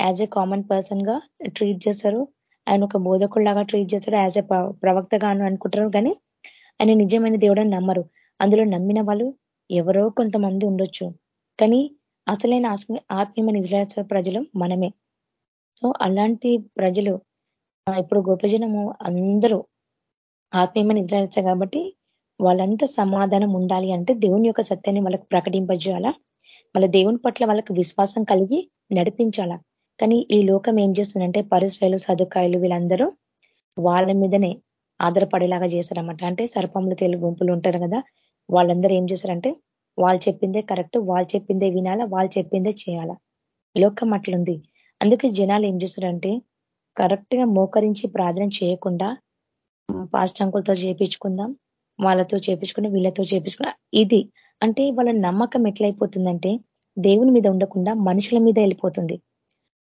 యాజ్ ఏ కామన్ పర్సన్గా ట్రీట్ చేస్తారు ఆయన ఒక బోధకుల్లాగా ట్రీట్ చేస్తారు యాజ్ ఏ ప్రవక్తగా అనుకుంటారు కానీ ఆయన నిజమైన దేవుడని నమ్మరు. అందులో నమ్మిన వాళ్ళు ఎవరో కొంతమంది ఉండొచ్చు. కానీ అసలైన ఆత్మీయమైన ఇజ్రాయల్ ప్రజలు మనమే. సో అలాంటి ప్రజలు ఇప్పుడు గోపజనము అందరూ ఆత్మీయమైన ఇజ్రాయల్స్ కాబట్టి వాళ్ళంతా సమాధానం ఉండాలి అంటే దేవుని యొక్క సత్యాన్ని వాళ్ళకి ప్రకటింపజేయాలా? వాళ్ళ దేవుని పట్ల వాళ్ళకి విశ్వాసం కలిగి నడిపించాలా? కానీ ఈ లోకం ఏం చేస్తుందంటే పరిశ్రయలు సదుకాయలు వీళ్ళందరూ వాళ్ళ మీదనే ఆధారపడేలాగా చేశారన్నమాట అంటే సర్పములు తెలుగు గుంపులు ఉంటారు కదా వాళ్ళందరూ ఏం చేశారంటే వాళ్ళు చెప్పిందే కరెక్ట్ వాళ్ళు చెప్పిందే వినాలా వాళ్ళు చెప్పిందే చేయాలా? లోకం అట్లుంది. అందుకే జనాలు ఏం చేస్తారంటే కరెక్ట్గా మోకరించి ప్రార్థన చేయకుండా పాస్ట్ అంకులతో చేపించుకుందాం వాళ్ళతో చేపించుకుని వీళ్ళతో చేపించుకుని ఇది అంటే వాళ్ళ నమ్మకం ఎట్లయిపోతుందంటే దేవుని మీద ఉండకుండా మనుషుల మీద వెళ్ళిపోతుంది.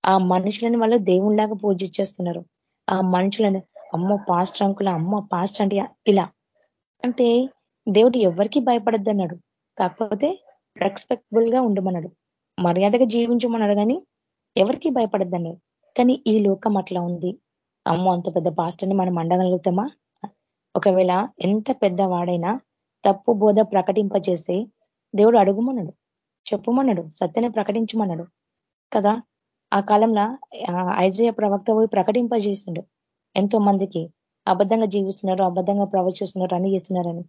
ఆ మనుషులని వాళ్ళు దేవునిలాగా పూజించేస్తున్నారు ఆ మనుషులని అమ్మ పాస్ట్ అంకుల అమ్మ పాస్ట్ అంటే ఇలా. అంటే దేవుడు ఎవరికి భయపడద్దు అన్నాడు. కాకపోతే రెస్పెక్టబుల్గా ఉండమన్నాడు. మర్యాదగా జీవించమన్నాడు కానీ ఎవరికి భయపడద్దు కానీ ఈ లోకం అట్లా ఉంది. అమ్మో అంత పెద్ద పాస్టర్ని మనం అండగలుగుతామా? ఒకవేళ ఎంత పెద్దవాడైనా తప్పు బోధ ప్రకటింపజేసి దేవుడు అడుగుమన్నాడు చెప్పుమన్నాడు సత్యని ప్రకటించమన్నాడు కదా. ఆ కాలంలో ఐజయ ప్రవక్త పోయి ప్రకటింపజేసిండు. ఎంతో మందికి అబద్ధంగా జీవిస్తున్నారు అబద్ధంగా ప్రవచిస్తున్నారు అని చేస్తున్నారని.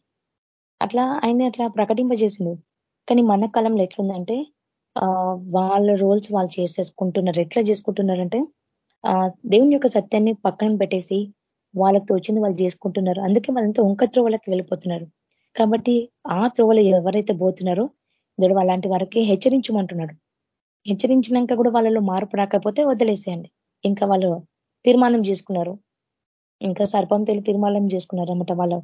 అట్లా ఆయన అట్లా ప్రకటింపజేసిండు. కానీ మన కాలంలో ఎట్లుందంటే వాళ్ళ రోల్స్ వాళ్ళు చేసేసుకుంటున్నారు ఎట్లా చేసుకుంటున్నారంటే దేవుని యొక్క సత్యాన్ని పక్కన పెట్టేసి వాళ్ళకి తోచింది వాళ్ళు చేసుకుంటున్నారు. అందుకే వాళ్ళంతా ఉంక త్రోవలకి వెళ్ళిపోతున్నారు. కాబట్టి ఆ త్రోవలు ఎవరైతే పోతున్నారో దేవుడు అలాంటి వారికి హెచ్చరించమంటున్నాడు. హెచ్చరించినాక కూడా వాళ్ళలో మార్పు రాకపోతే వదిలేసేయండి. ఇంకా వాళ్ళు తీర్మానం చేసుకున్నారు. ఇంకా సర్పం తెలి తీర్మానం చేసుకున్నారు అన్నమాట వాళ్ళు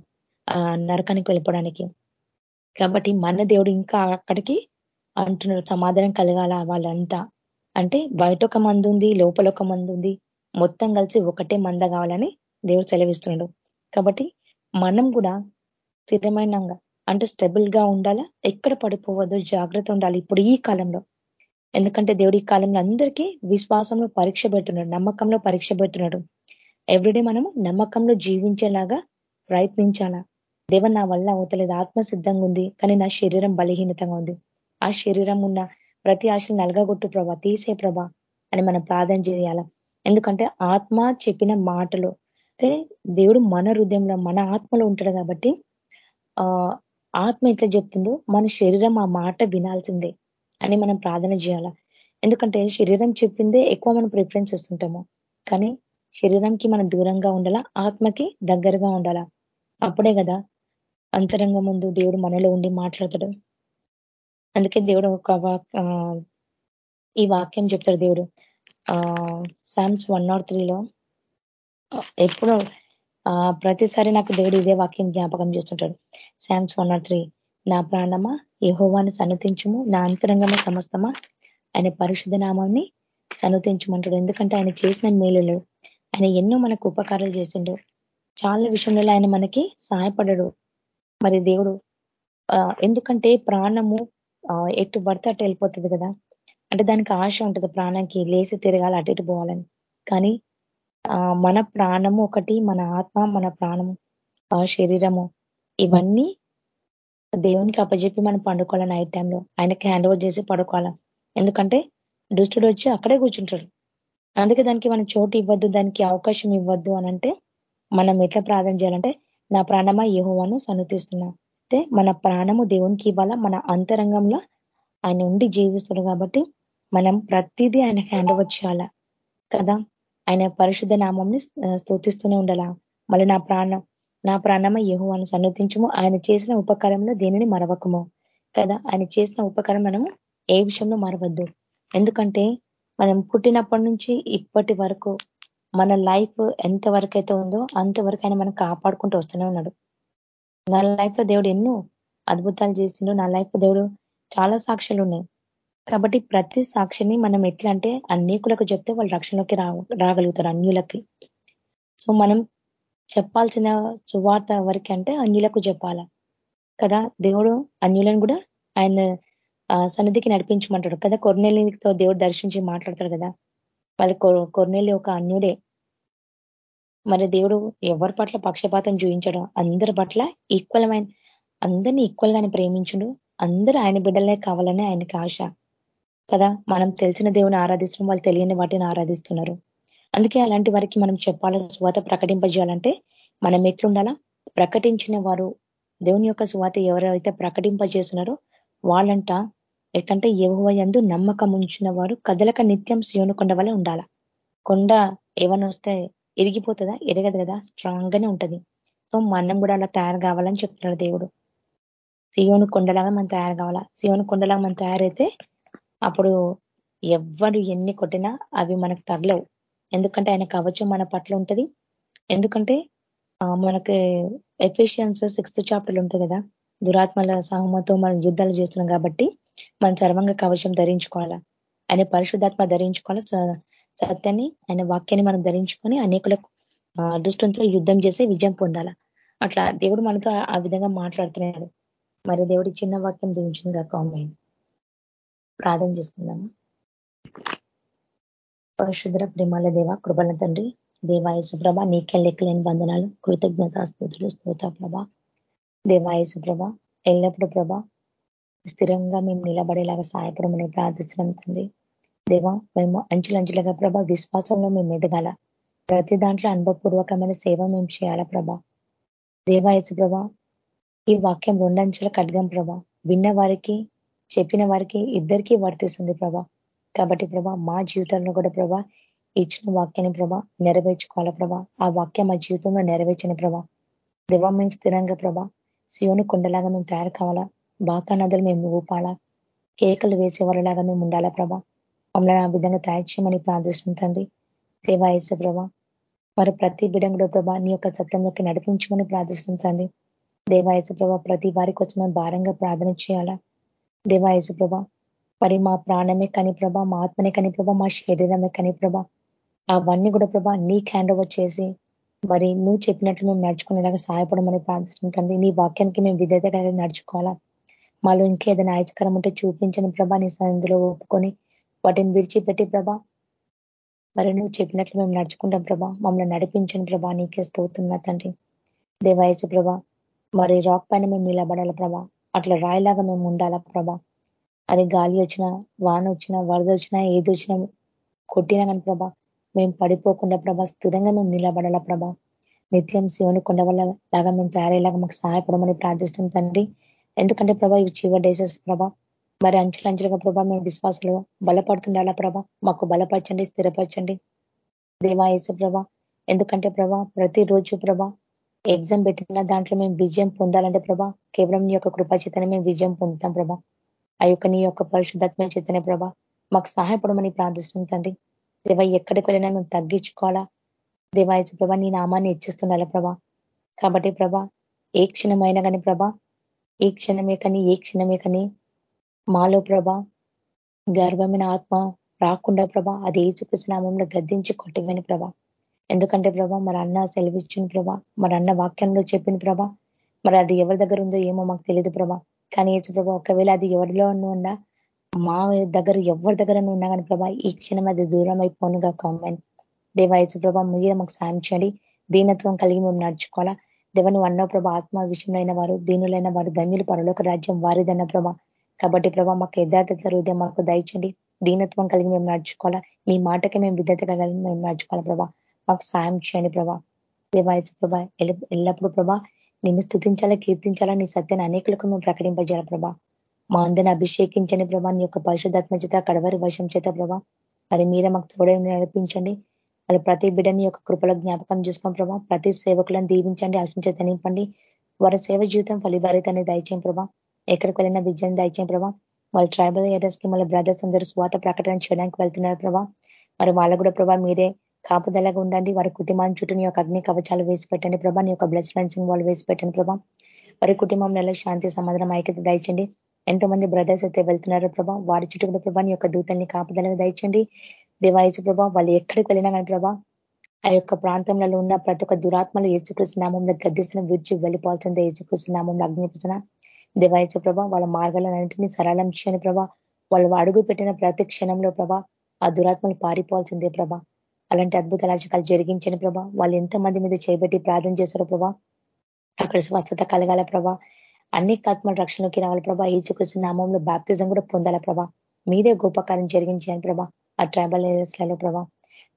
నరకానికి వెళ్ళిపోవడానికి. కాబట్టి మన దేవుడు ఇంకా అక్కడికి అంటున్నారు సమాధానం కలగాల వాళ్ళంతా. అంటే బయట ఒక మంది ఉంది లోపల ఒక మంది ఉంది. మొత్తం కలిసి ఒకటే మంద కావాలని దేవుడు సెలవిస్తున్నాడు. కాబట్టి మనం కూడా స్థిరమైనంగా అంటే స్టెబుల్గా ఉండాలా? ఎక్కడ పడిపోవద్దు జాగ్రత్త ఉండాలి ఇప్పుడు ఈ కాలంలో. ఎందుకంటే దేవుడు ఈ కాలంలో అందరికీ విశ్వాసంలో పరీక్ష పెడుతున్నాడు నమ్మకంలో పరీక్ష పెడుతున్నాడు. ఎవ్రీడే మనము నమ్మకంలో జీవించేలాగా ప్రయత్నించాలా? దేవ నా వల్ల అవుతలేదు ఆత్మ సిద్ధంగా ఉంది కానీ నా శరీరం బలహీనతంగా ఉంది. ఆ శరీరం ఉన్న ప్రతి ఆశలు నలగగొట్టు ప్రభా తీసే ప్రభా అని మనం ప్రార్థన చేయాల? ఎందుకంటే ఆత్మ చెప్పిన మాటలు అంటే దేవుడు మన హృదయంలో మన ఆత్మలో ఉంటాడు కాబట్టి ఆ ఆత్మ ఎట్లా చెప్తుందో మన శరీరం ఆ మాట వినాల్సిందే అని మనం ప్రార్థన చేయాల. ఎందుకంటే శరీరం చెప్పిందే ఎక్కువ మనం ప్రిఫరెన్స్ ఇస్తుంటాము కానీ శరీరంకి మనం దూరంగా ఉండాలా ఆత్మకి దగ్గరగా ఉండాలా? అప్పుడే కదా అంతరంగ ముందు దేవుడు మనలో ఉండి మాట్లాడతాడు. అందుకే దేవుడు ఒక ఈ వాక్యం చెప్తాడు దేవుడు. ఆ సామ్స్ వన్ నాట్ త్రీలో ఎప్పుడు ప్రతిసారి నాకు దేవుడు ఇదే వాక్యం జ్ఞాపకం చేస్తుంటాడు. Psalms one nought three. నా ప్రాణమా యహోవాను సన్నతించుము నా అంతరంగమ సమస్తమా? ఆయన పరిశుద్ధ నామాన్ని సన్నతించమంటాడు. ఎందుకంటే ఆయన చేసిన మేలులు ఆయన ఎన్నో మనకు ఉపకారాలు చేసిండు. చాలా విషయంలో ఆయన మనకి సహాయపడడు. మరి దేవుడు ఎందుకంటే ప్రాణము ఎటు పడితే అటు వెళ్ళిపోతుంది కదా. అంటే దానికి ఆశ ఉంటుంది ప్రాణానికి లేచి తిరగాలి అటు ఇటు పోవాలని. కానీ మన ప్రాణము ఒకటి మన ఆత్మ మన ప్రాణము శరీరము. ఇవన్నీ దేవునికి అప్పజెప్పి మనం పండుకోవాలి నైట్ టైంలో ఆయనకి హ్యాండ్ ఓవర్ చేసి పడుకోవాలా? ఎందుకంటే దుష్టుడు వచ్చి అక్కడే కూర్చుంటాడు. అందుకే దానికి మనం చోటు ఇవ్వద్దు దానికి అవకాశం ఇవ్వద్దు అని అంటే మనం ఎట్లా ప్రార్థన చేయాలంటే నా ప్రాణమా యహోవాను సన్నతిస్తున్నా. అంటే మన ప్రాణము దేవునికి ఇవ్వాలా? మన అంతరంగంలో ఆయన ఉండి జీవిస్తాడు కాబట్టి మనం ప్రతిదీ ఆయన హ్యాండ్ ఓవర్ చేయాలా? కదా? ఆయన పరిశుద్ధ నామంని స్థుతిస్తూనే ఉండాలా. మళ్ళీ నా ప్రాణం నా ప్రాణమ యహోవాను సన్నతించము. ఆయన చేసిన ఉపకారంలో దేనిని మరవకము. కదా ఆయన చేసిన ఉపకారం మనము ఏ విషయంలో మరవద్దు. ఎందుకంటే మనం పుట్టినప్పటి నుంచి ఇప్పటి వరకు మన లైఫ్ ఎంత వరకు అయితే ఉందో అంతవరకు ఆయన మనం కాపాడుకుంటూ వస్తూనే ఉన్నాడు. నా లైఫ్లో దేవుడు ఎన్నో అద్భుతాలు చేసిండు. నా లైఫ్ దేవుడు చాలా సాక్ష్యాలు ఉన్నాయి కాబట్టి ప్రతి సాక్షిని మనం ఎట్లా అంటే అన్నికులకు చెప్తే వాళ్ళు రక్షణలోకి రాగలుగుతారు అన్యులకి. సో మనం చెప్పాల్సిన సువార్త ఎవరికి అంటే అన్యులకు చెప్పాల? కదా? దేవుడు అన్యులను కూడా ఆయన సన్నిధికి నడిపించమంటాడు కదా? కొర్నేలితో దేవుడు దర్శించి మాట్లాడతాడు కదా? వాళ్ళ కొర్నేలి ఒక అన్యుడే. మరి దేవుడు ఎవరి పట్ల పక్షపాతం చూపించడం అందరి పట్ల ఈక్వల్ అందరినీ ఈక్వల్ గానే ప్రేమించుడు. అందరూ ఆయన బిడ్డలే కావాలని ఆయనకి ఆశ. కదా? మనం తెలిసిన దేవుని ఆరాధిస్తున్నాం వాళ్ళు తెలియని వాటిని ఆరాధిస్తున్నారు. అందుకే అలాంటి వారికి మనం చెప్పాలి? స్వాత ప్రకటింపజేయాలంటే మనం ఎట్లుండాలా? ప్రకటించిన వారు దేవుని యొక్క స్వాత ఎవరైతే ప్రకటింపజేస్తున్నారో వాళ్ళంట ఎట్లంటే ఎవవ నమ్మకం ఉంచిన వారు కదలక నిత్యం శివుని కొండ వల్ల ఉండాల? కొండ ఏమైనా వస్తే ఇరిగిపోతుందా? ఎరగదు కదా? స్ట్రాంగ్ గానే ఉంటది. సో మనం కూడా అలా తయారు కావాలని చెప్తున్నాడు దేవుడు. శివుని కొండలాగా మనం తయారు కావాలా? శివుని కొండలాగా మనం తయారైతే అప్పుడు ఎవ్వరు ఎన్ని కొట్టినా అవి మనకు తగలవు ఎందుకంటే ఆయన కవచం మన పట్ల ఉంటది. ఎందుకంటే మనకి ఎఫిషియన్స్ సిక్స్త్ చాప్టర్లు ఉంటుంది కదా. దురాత్మల సహమతో మనం యుద్ధాలు చేస్తున్నాం కాబట్టి మనం సర్వంగ కవచం ధరించుకోవాలా. ఆయన పరిశుద్ధాత్మ ధరించుకోవాలి. సత్యాన్ని ఆయన వాక్యాన్ని మనం ధరించుకొని అనేకులకు దుష్టంతో యుద్ధం చేసి విజయం పొందాల. అట్లా దేవుడు మనతో ఆ విధంగా మాట్లాడుతున్నాడు. మరి దేవుడి చిన్న వాక్యం దించింది కాక ప్రార్థన చేసుకుందాము? పరిశుద్ర ప్రేమాల దేవ కృపల తండ్రి దేవాయసుప్రభ నీకే లెక్కలేని బంధనాలు కృతజ్ఞత స్థుతులు స్తోత ప్రభ. దేవాయసుప్రభ ఎల్లప్పుడు ప్రభ స్థిరంగా మేము నిలబడేలాగా సహాయపడమని ప్రార్థిస్తున్నాం తండ్రి. దేవ మేము అంచులంచులుగా ప్రభ విశ్వాసంలో మేము ఎదగాల. ప్రతి దాంట్లో అనుభవపూర్వకమైన సేవ మేము చేయాలా ప్రభ. దేవాయసు ప్రభ ఈ వాక్యం రెండంచుల ఖడ్గం ప్రభ. విన్న వారికి చెప్పిన వారికి ఇద్దరికీ వర్తిస్తుంది ప్రభా. కాబట్టి ప్రభా మా జీవితంలో కూడా ప్రభా ఇచ్చిన వాక్యాన్ని ప్రభా నెరవేర్చుకోవాలా ప్రభా? ఆ వాక్యం మా జీవితంలో నెరవేర్చిన ప్రభా. దివా మేము స్థిరంగా ప్రభా శివుని కొండలాగా మేము తయారు కావాలా? బాకా నదులు మేము ఊపాలా? కేకలు వేసేవారిలాగా మేము ఉండాలా ప్రభా? మమ్మల్ని ఆ విధంగా తయారు చేయమని ప్రార్థిస్తుంది తండ్రి. దేవాయస ప్రభా మరి ప్రతి బిడంలో ప్రభా నీ యొక్క సత్యంలోకి నడిపించమని ప్రార్థిస్తుంది తండ్రి. దేవాయస ప్రభా ప్రతి వారి కోసమే భారంగా ప్రార్థన చేయాలా? దేవాయసు ప్రభ మరి మా ప్రాణమే కని ప్రభ మా ఆత్మనే కానీ ప్రభ మా శరీరమే కానీ ప్రభ. అవన్నీ కూడా ప్రభ నీ హ్యాండ్ ఓవర్ చేసి మరి నువ్వు చెప్పినట్లు మేము నడుచుకునేలాగా సహాయపడమని ప్రార్థిస్తుంది తండ్రి. నీ వాక్యానికి మేము విధేత నడుచుకోవాలా? మాలో ఇంకా ఏదైనా ఆయచకరం ఉంటే చూపించని ప్రభా నీ సందులో ఒప్పుకొని వాటిని విడిచిపెట్టి ప్రభా మరి నువ్వు చెప్పినట్లు మేము నడుచుకుంటాం ప్రభా. మమ్మల్ని నడిపించని ప్రభా నీకే స్తోతున్నా తండ్రి. దేవాయసు ప్రభ మరి రాక్ పైన మేము నిలబడాలి ప్రభా? అట్లా రాయిలాగా మేము ఉండాలా ప్రభా? అది గాలి వచ్చినా వాన వచ్చినా వరద వచ్చినా ఏది వచ్చినా కొట్టినా కానీ ప్రభా మేము పడిపోకుండా ప్రభా స్థిరంగా మేము నిలబడాలా ప్రభా? నిత్యం శివుని కొండ వల్ల లాగా మేము తయారయ్యేలాగా మాకు సహాయపడమని ప్రార్థిస్తాం తండ్రి. ఎందుకంటే ప్రభా ఇవి చివరి డేసెస్ ప్రభా. మరి అంచెలంచెలుగా ప్రభా మేము విశ్వాసాలు బలపడుతుండాలా ప్రభా? మాకు బలపరచండి స్థిరపరచండి. దేవా యేసు ప్రభా ఎందుకంటే ప్రభా ప్రతిరోజు ప్రభా ఎగ్జామ్ పెట్టిన దాంట్లో మేము విజయం పొందాలంటే ప్రభా కేవలం నీ యొక్క కృపాచేతనే మేము విజయం పొందుతాం ప్రభా. ఆ యొక్క నీ యొక్క పరిశుద్ధత్మ చేతనే ప్రభా మాకు సహాయపడమని ప్రార్థిస్తుంది తండ్రి. దేవ ఎక్కడికి వెళ్ళినా మేము తగ్గించుకోవాలా? దేవాయచ ప్రభా నీ నామాన్ని ఇచ్చిస్తుండాలా ప్రభా? కాబట్టి ప్రభా ఏ క్షణమైనా కానీ ప్రభా ఈ క్షణమే కానీ ఏ క్షణమే కానీ మాలో ప్రభా గర్వమైన ఆత్మ రాకుండా ప్రభా అది ఏచుకృష్ణ నామంలో గద్దించి కొట్టివని ప్రభా. ఎందుకంటే ప్రభా మరి అన్న సెలవిచ్చిన ప్రభా మరి అన్న వాక్యంలో చెప్పిన ప్రభా మరి అది ఎవరి దగ్గర ఉందో ఏమో మాకు తెలియదు ప్రభా. కానీ ఏసు ప్రభా ఒకవేళ అది ఎవరిలో ఉన్నా మా దగ్గర ఎవరి దగ్గర ఉన్నా కానీ ప్రభా ఈ క్షణం అది దూరం అయిపోనుగా కామెంట్. దేవాయచు ప్రభా మీరే మాకు సాయం చేయండి. దీనత్వం కలిగి మేము నడుచుకోవాలా? దేవని అన్న ప్రభా ఆత్మ విషయంలో అయిన వారు దీనులైన వారు ధన్యులు పరలోక రాజ్యం వారిదన్న ప్రభా. కాబట్టి ప్రభా మాకు యథార్థత హృదయం మాకు దయచండి దీనత్వం కలిగి మేము నడుచుకోవాలా? నీ మాటకి మేము విధత కలిగి మేము నడుచుకోవాలా ప్రభా? మాకు సాయం చేయండి ప్రభా. దేవాయచు ప్రభా ఎల్లప్పుడూ ప్రభా నిన్ను స్థుతించాలా కీర్తించాలా నీ సత్యాన్ని అనేకులకు మేము ప్రకటింపజేయాలి ప్రభా. మా అందరిని అభిషేకించండి ప్రభా నీ యొక్క పరిశుద్ధాత్మ చేత కడవరి వశం చేత ప్రభా. మరి మీరే మాకు తోడే నడిపించండి. మరి ప్రతి బిడ్డని యొక్క కృపలో జ్ఞాపకం చేసుకోండి ప్రభా ప్రతి సేవకులను దీవించండి ఆశించే నింపండి వారి సేవ జీవితం ఫలిభారితాన్ని దయచేయం ప్రభా. ఎక్కడికి వెళ్ళిన విజయం దయచేయం ప్రభా. వాళ్ళ ట్రైబల్ ఏరియాస్కి మళ్ళీ బ్రదర్స్ అందరూ స్వాత ప్రకటన చేయడానికి వెళ్తున్నారు ప్రభా. మరి వాళ్ళ కూడా ప్రభా మీరే కాపుదలగా ఉండండి వారి కుటుంబాన్ని చుట్టూ యొక్క అగ్ని కవచాలు వేసి పెట్టండి ప్రభా. నీ యొక్క బ్లెస్ ఫ్రెండ్స్ వాళ్ళు వేసి పెట్టండి ప్రభా. వారి కుటుంబం శాంతి సమాధానం ఐక్యత దయచండి ఎంతో మంది బ్రదర్స్ అయితే వెళ్తున్నారు ప్రభా. వారి చుట్టూ ప్రభా నీ యొక్క దూతల్ని కాపుదలగా దయచండి దేవాయసు ప్రభా వాళ్ళు ఎక్కడికి వెళ్ళినా కానీ ప్రభా ఆ యొక్క ప్రాంతంలో ఉన్న ప్రతి ఒక్క దురాత్మలు ఏసుకృష్ణ నామంలో గద్దిస్తున్న విడిచి వెళ్ళిపోవాల్సిందే ఏసుకృష్ణ నామంలో అగ్నిపిస్తున్న దేవాయచ ప్రభా వాళ్ళ మార్గాలన్నింటినీ సరళం చేయని ప్రభా. వాళ్ళు అడుగు పెట్టిన ప్రతి క్షణంలో ప్రభా ఆ దురాత్మలు పారిపోవాల్సిందే ప్రభా. అలాంటి అద్భుత రాజకాలు జరిగించని ప్రభా వాళ్ళు ఎంతమంది మీద చేపట్టి ప్రార్థన చేశారో ప్రభా అక్కడ స్వస్థత కలగాల ప్రభా అన్ని ఆత్మల రక్షణలోకి రావాలి ప్రభా ఈచుకృష్ణ నామంలో బాప్తిజం కూడా పొందాల ప్రభా మీరే గొప్ప కార్యం జరిగించాను ప్రభా ఆ ట్రైబల్ ఏరియాస్లలో ప్రభా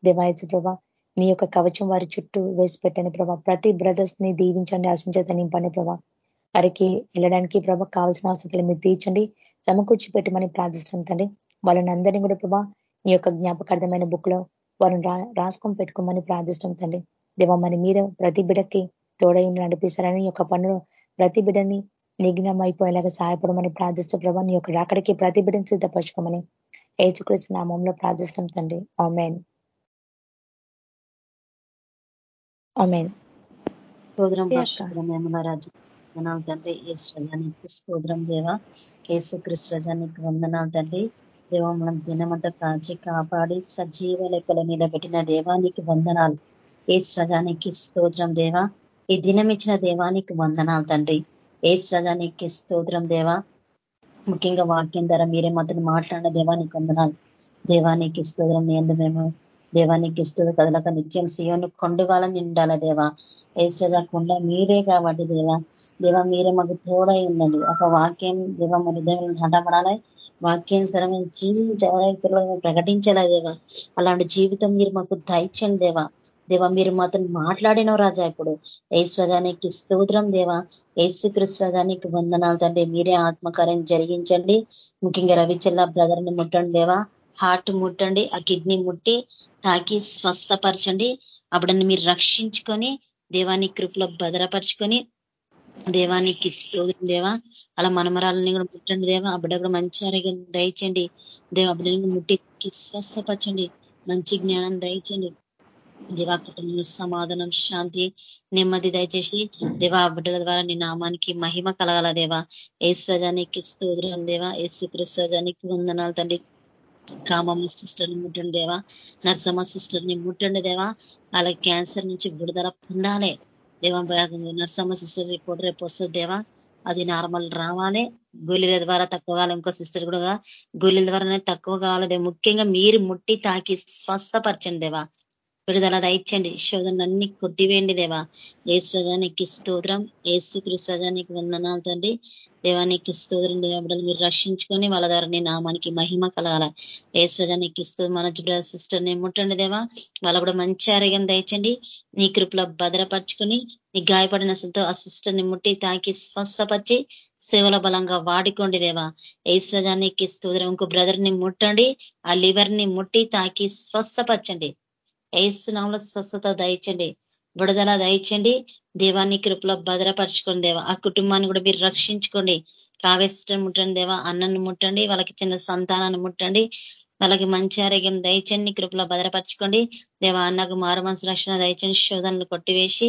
దేవాయచు ప్రభా నీ యొక్క కవచం వారి చుట్టూ వేసి పెట్టండి ప్రభా ప్రతి బ్రదర్స్ని దీవించండి ఆశించేత నింపండి ప్రభా వారికి వెళ్ళడానికి ప్రభా కావాల్సిన అవసరాలు మీరు తీర్చండి సమకూర్చి పెట్టమని ప్రార్థిస్తుంది వాళ్ళని అందరినీ కూడా ప్రభా నీ యొక్క జ్ఞాపకార్థమైన బుక్లో వారిని రాసుకొని పెట్టుకోమని ప్రార్థిస్తాం తండ్రి. దేవా మరి మీరు ప్రతి బిడకి తోడై నడిపిస్తారని యొక్క పనులు ప్రతి బిడ్డని నిఘ్నం అయిపోయేలాగా సహాయపడమని ప్రార్థిస్తూ ప్రభా నీ యొక్క రాకడికి ప్రతి బిడ్డని సిద్ధపరచుకోమని ఏచుకృష్ణ నామంలో ప్రార్థిస్తాం తండ్రి. ఆమెన్. ఆమెన్. స్తోత్రం రాజు వందనాలు తండ్రి. ఏ స్రజానికి స్తోత్రం దేవ. ఏసు కృష్ణజానికి వందనాలు తండ్రి. దేవ మనం దినమంతా కాచి కాపాడి సజీవ లెక్కల మీద పెట్టిన దేవానికి వందనాలు. ఏ స్రజానికి స్తోత్రం దేవ. ఈ దినం ఇచ్చిన దేవానికి వందనాలు తండ్రి. ఏ స్రజానికి స్తోత్రం దేవ. ముఖ్యంగా వాక్యం ద్వారా మీరే మాత్రం మాట్లాడిన దేవానికి వందనాలు. దేవానికి స్తోత్రం ఎందు మేము. దేవానికి ఇస్తుంది కదలక నిత్యం సియోను కొండవాలని నిండాల దేవా. ఏసా కొండ మీరే కాబట్టి దేవా. దేవా మీరే మాకు తోడై ఉండండి. ఒక వాక్యం దేవ మన హృదయం హఠపడాలి వాక్యం సరమైన జీవించాలి ప్రకటించాలా దేవా? అలాంటి జీవితం మీరు మాకు దయచండి దేవా. దేవా మీరు మాత్రం మాట్లాడిన రాజా ఇప్పుడు. ఏసు రజానికి స్తోత్రం దేవా. ఏసు కృష్ణజానికి వందనాలు తండ్రి. మీరే ఆత్మకార్యం జరిగించండి. ముఖ్యంగా రవిచల్ల బ్రదర్ని ముట్టండి దేవా. హార్ట్ ముట్టండి ఆ కిడ్నీ ముట్టి తాకి స్వస్థపరచండి. అప్పుడన్ని మీరు రక్షించుకొని దేవాన్ని కృపలో భద్రపరుచుకొని దేవానికి దేవా. అలా మనమరాలని కూడా ముట్టండి దేవా. ఆ బిడ్డ కూడా మంచి ఆరోగ్యం దయచండి దేవ బిడ్డలను ముట్టి స్వస్థపరచండి. మంచి జ్ఞానం దయచండి దేవా కుటుంబంలో సమాధానం శాంతి నెమ్మది దయచేసి దేవా బిడ్డల ద్వారా నీ నామానికి మహిమ కలగాల దేవా. ఏ స్వజానికి స్తోత్రం దేవా. ఏసు కృష్ణజానికి వందనాలు తండ్రి. కామమ్మ సిస్టర్ని ముట్టండి దేవా. నర్సమ్మ సిస్టర్ని ముట్టండి దేవా. అలా క్యాన్సర్ నుంచి విడుదల పొందాలి. దేవా నర్సమ్మ సిస్టర్ రిపోర్ట్ రేపు వస్తుంది దేవా. అది నార్మల్ రావాలి. గోళీల ద్వారా తక్కువ కావాలి. ఇంకో సిస్టర్ కూడా గోళీల ద్వారానే తక్కువ కావాలి. ముఖ్యంగా మీరు ముట్టి తాకి స్వస్థపరచండి దేవా. విడుదల దయచండి శోధన అన్ని కొట్టివేయండి దేవా. ఏసుజానికి స్తోత్రం. ఏసు కృష్ణజానికి వందనాలు తండ్రి. దేవానికి స్తోత్రం దేవబిడ్డలు మీరు రక్షించుకొని వాళ్ళ ద్వారా నీ నామానికి మహిమ కలగాల. ఏసుజానికి ఇస్తూ మన సిస్టర్ని ముట్టండి దేవా. వాళ్ళ కూడా మంచి ఆరోగ్యం దయచండి నీ కృపలో భద్రపరచుకొని నీ గాయపడిన ఆ సిస్టర్ని ముట్టి తాకి స్వస్థపరిచి సేవల బలంగా వాడుకోండి దేవా. ఏసుజానికి స్తోత్రం. ఇంకో బ్రదర్ని ముట్టండి. ఆ లివర్ని ముట్టి తాకి స్వస్థపరచండి. ఏసునాంలో స్వస్థత దయచండి. విడుదల దయచండి. దేవాన్ని కృపలో భద్రపరచుకోండి దేవా. ఆ కుటుంబాన్ని కూడా మీరు రక్షించుకోండి. కావేష్టం ముట్టండి దేవా. అన్నను ముట్టండి. వాళ్ళకి చిన్న సంతానాన్ని ముట్టండి. వాళ్ళకి మంచి ఆరోగ్యం దయచండి కృపలో భద్రపరచుకోండి. దేవా అన్నకు మారుమనసు రక్షణ దయచండి శోధనలు కొట్టివేసి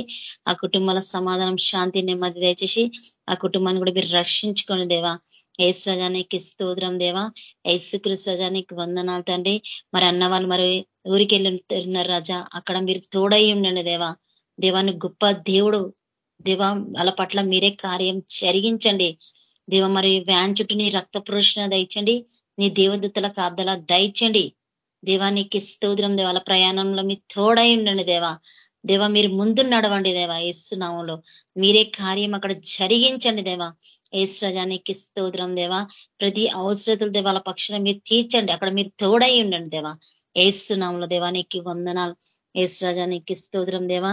ఆ కుటుంబాల సమాధానం శాంతి నెమ్మది దయచేసి ఆ కుటుంబాన్ని కూడా మీరు రక్షించుకోండి దేవా. ఏసు రజానికి స్తోత్రం దేవా. ఏసు కృష్ణజానికి వందనాలు తండ్రి. మరి అన్న వాళ్ళు మరి ఊరికి వెళ్ళి రాజా. అక్కడ మీరు తోడై ఉండండి దేవా. దేవాన్ని గొప్ప దేవుడు దేవా వాళ్ళ పట్ల మీరే కార్యం జరిగించండి. దేవ మరి వ్యాన్ చుట్టూ నీ రక్త పురుషణ దయచండి. నీ దేవదూతల కాబ్దల దయచండి దేవానికి స్తోత్రం దేవాల ప్రయాణంలో మీ తోడై ఉండండి దేవా. దేవా మీరు ముందు నడవండి దేవా ఏసునామంలో మీరే కార్యం అక్కడ జరిగించండి దేవా. ఏసురాజానికి స్తోత్రం దేవా. ప్రతి అవసరతలు దేవాల పక్షాన మీరు తీర్చండి. అక్కడ మీరు తోడై ఉండండి దేవా. ఏసునామంలో దేవానికి వందనాలు. ఏసురాజానికి స్తోత్రం దేవా.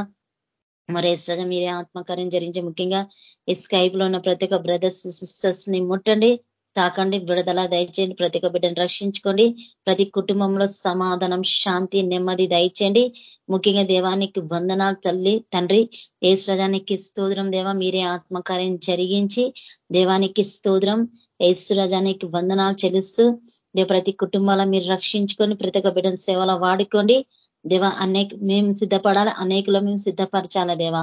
మరి ఏసురాజా మీరే ఆత్మకార్యం జరిగించే ముఖ్యంగా ఈ స్కైప్లో ఉన్న ప్రతి ఒక్క బ్రదర్స్ సిస్టర్స్ని ముట్టండి. తాకండి విడుదల దయచేయండి ప్రతి ఒక్క బిడ్డను రక్షించుకోండి ప్రతి కుటుంబంలో సమాధానం శాంతి నెమ్మది దయచేయండి. ముఖ్యంగా దేవానికి బంధనాలు తల్లి తండ్రి ఏ స్రజానికి స్తోత్రం దేవా మీరే ఆత్మకార్యం జరిగించి దేవానికి స్తోత్రం ఏసురజానికి వందనాలు చెల్లిస్తూ దేవ ప్రతి కుటుంబాల మీరు రక్షించుకొని ప్రతి ఒక్క బిడ్డను సేవలో వాడుకోండి. దేవా అనేక మేము సిద్ధపడాలి అనేకులో మేము సిద్ధపరచాలి దేవా?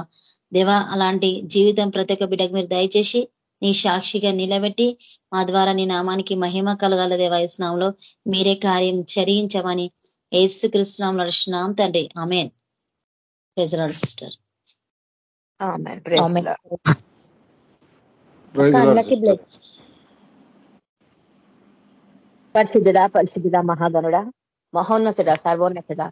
దేవా అలాంటి జీవితం ప్రతి ఒక్క బిడ్డకు మీరు దయచేసి నీ సాక్షిగా నిలబెట్టి మా ద్వారా నీ నామానికి మహిమ కలగాల దేవాయస్నాంలో మీరే కార్యం చరించమని ఏసు కృష్ణం నడుచున్నాం తండ్రి. ఆమెన్. ప్రెజరాడు సిస్టర్ పరిశుద్ధుడా పరిశుద్ధుడా మహాగనుడా మహోన్నతుడా సర్వోన్నతుడా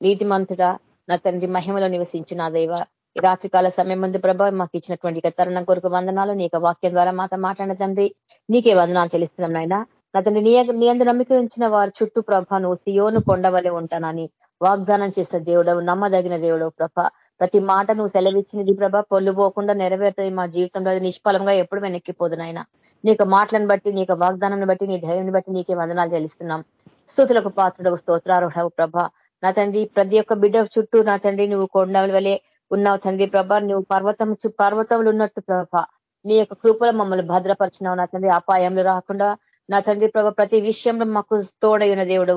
నీతిమంతుడా నా తండ్రి మహిమలో నివసించిన దైవ. ఈ రాత్రికాల సమయం ముందు ప్రభావ మాకు ఇచ్చినటువంటి తరుణం కొరకు వందనాలు. నీ వాక్యం ద్వారా మాతో మాట్లాడిన తండ్రి నీకే వందనాలు చెల్లిస్తున్నాం నాయన. నా తండ్రి నీ నీ అందు నమ్మిక ఉంచిన వారు చుట్టూ ప్రభ నువ్వు సియోను కొండవలే ఉంటానని వాగ్దానం చేసిన దేవుడవు నమ్మదగిన దేవుడవు ప్రభ. ప్రతి మాట నువ్వు సెలవిచ్చినది ప్రభ పొల్లుపోకుండా నెరవేరుతుంది మా జీవితంలో. నిష్ఫలంగా ఎప్పుడు వెనక్కిపోదు నాయన. నీకు మాటలను బట్టి నీకు వాగ్దానాన్ని బట్టి నీ ధైర్యాన్ని బట్టి నీకే వందనాలు చెల్లిస్తున్నాం. స్థుతులకు పాత్రుడవు స్తోత్రారుడవు ప్రభ. నా తండ్రి ప్రతి ఒక్క బిడ్డ చుట్టూ నా తండ్రి నువ్వు కొండవలే ఉన్నావు తండ్రి ప్రభ. నువ్వు పర్వతం పర్వతములు ఉన్నట్టు ప్రభ. నీ యొక్క కృపలో మమ్మల్ని భద్రపరిచినావు నా తండ్రి. అపాయంలో రాకుండా నా తండ్రి ప్రభ ప్రతి విషయంలో మాకు తోడైన దేవుడు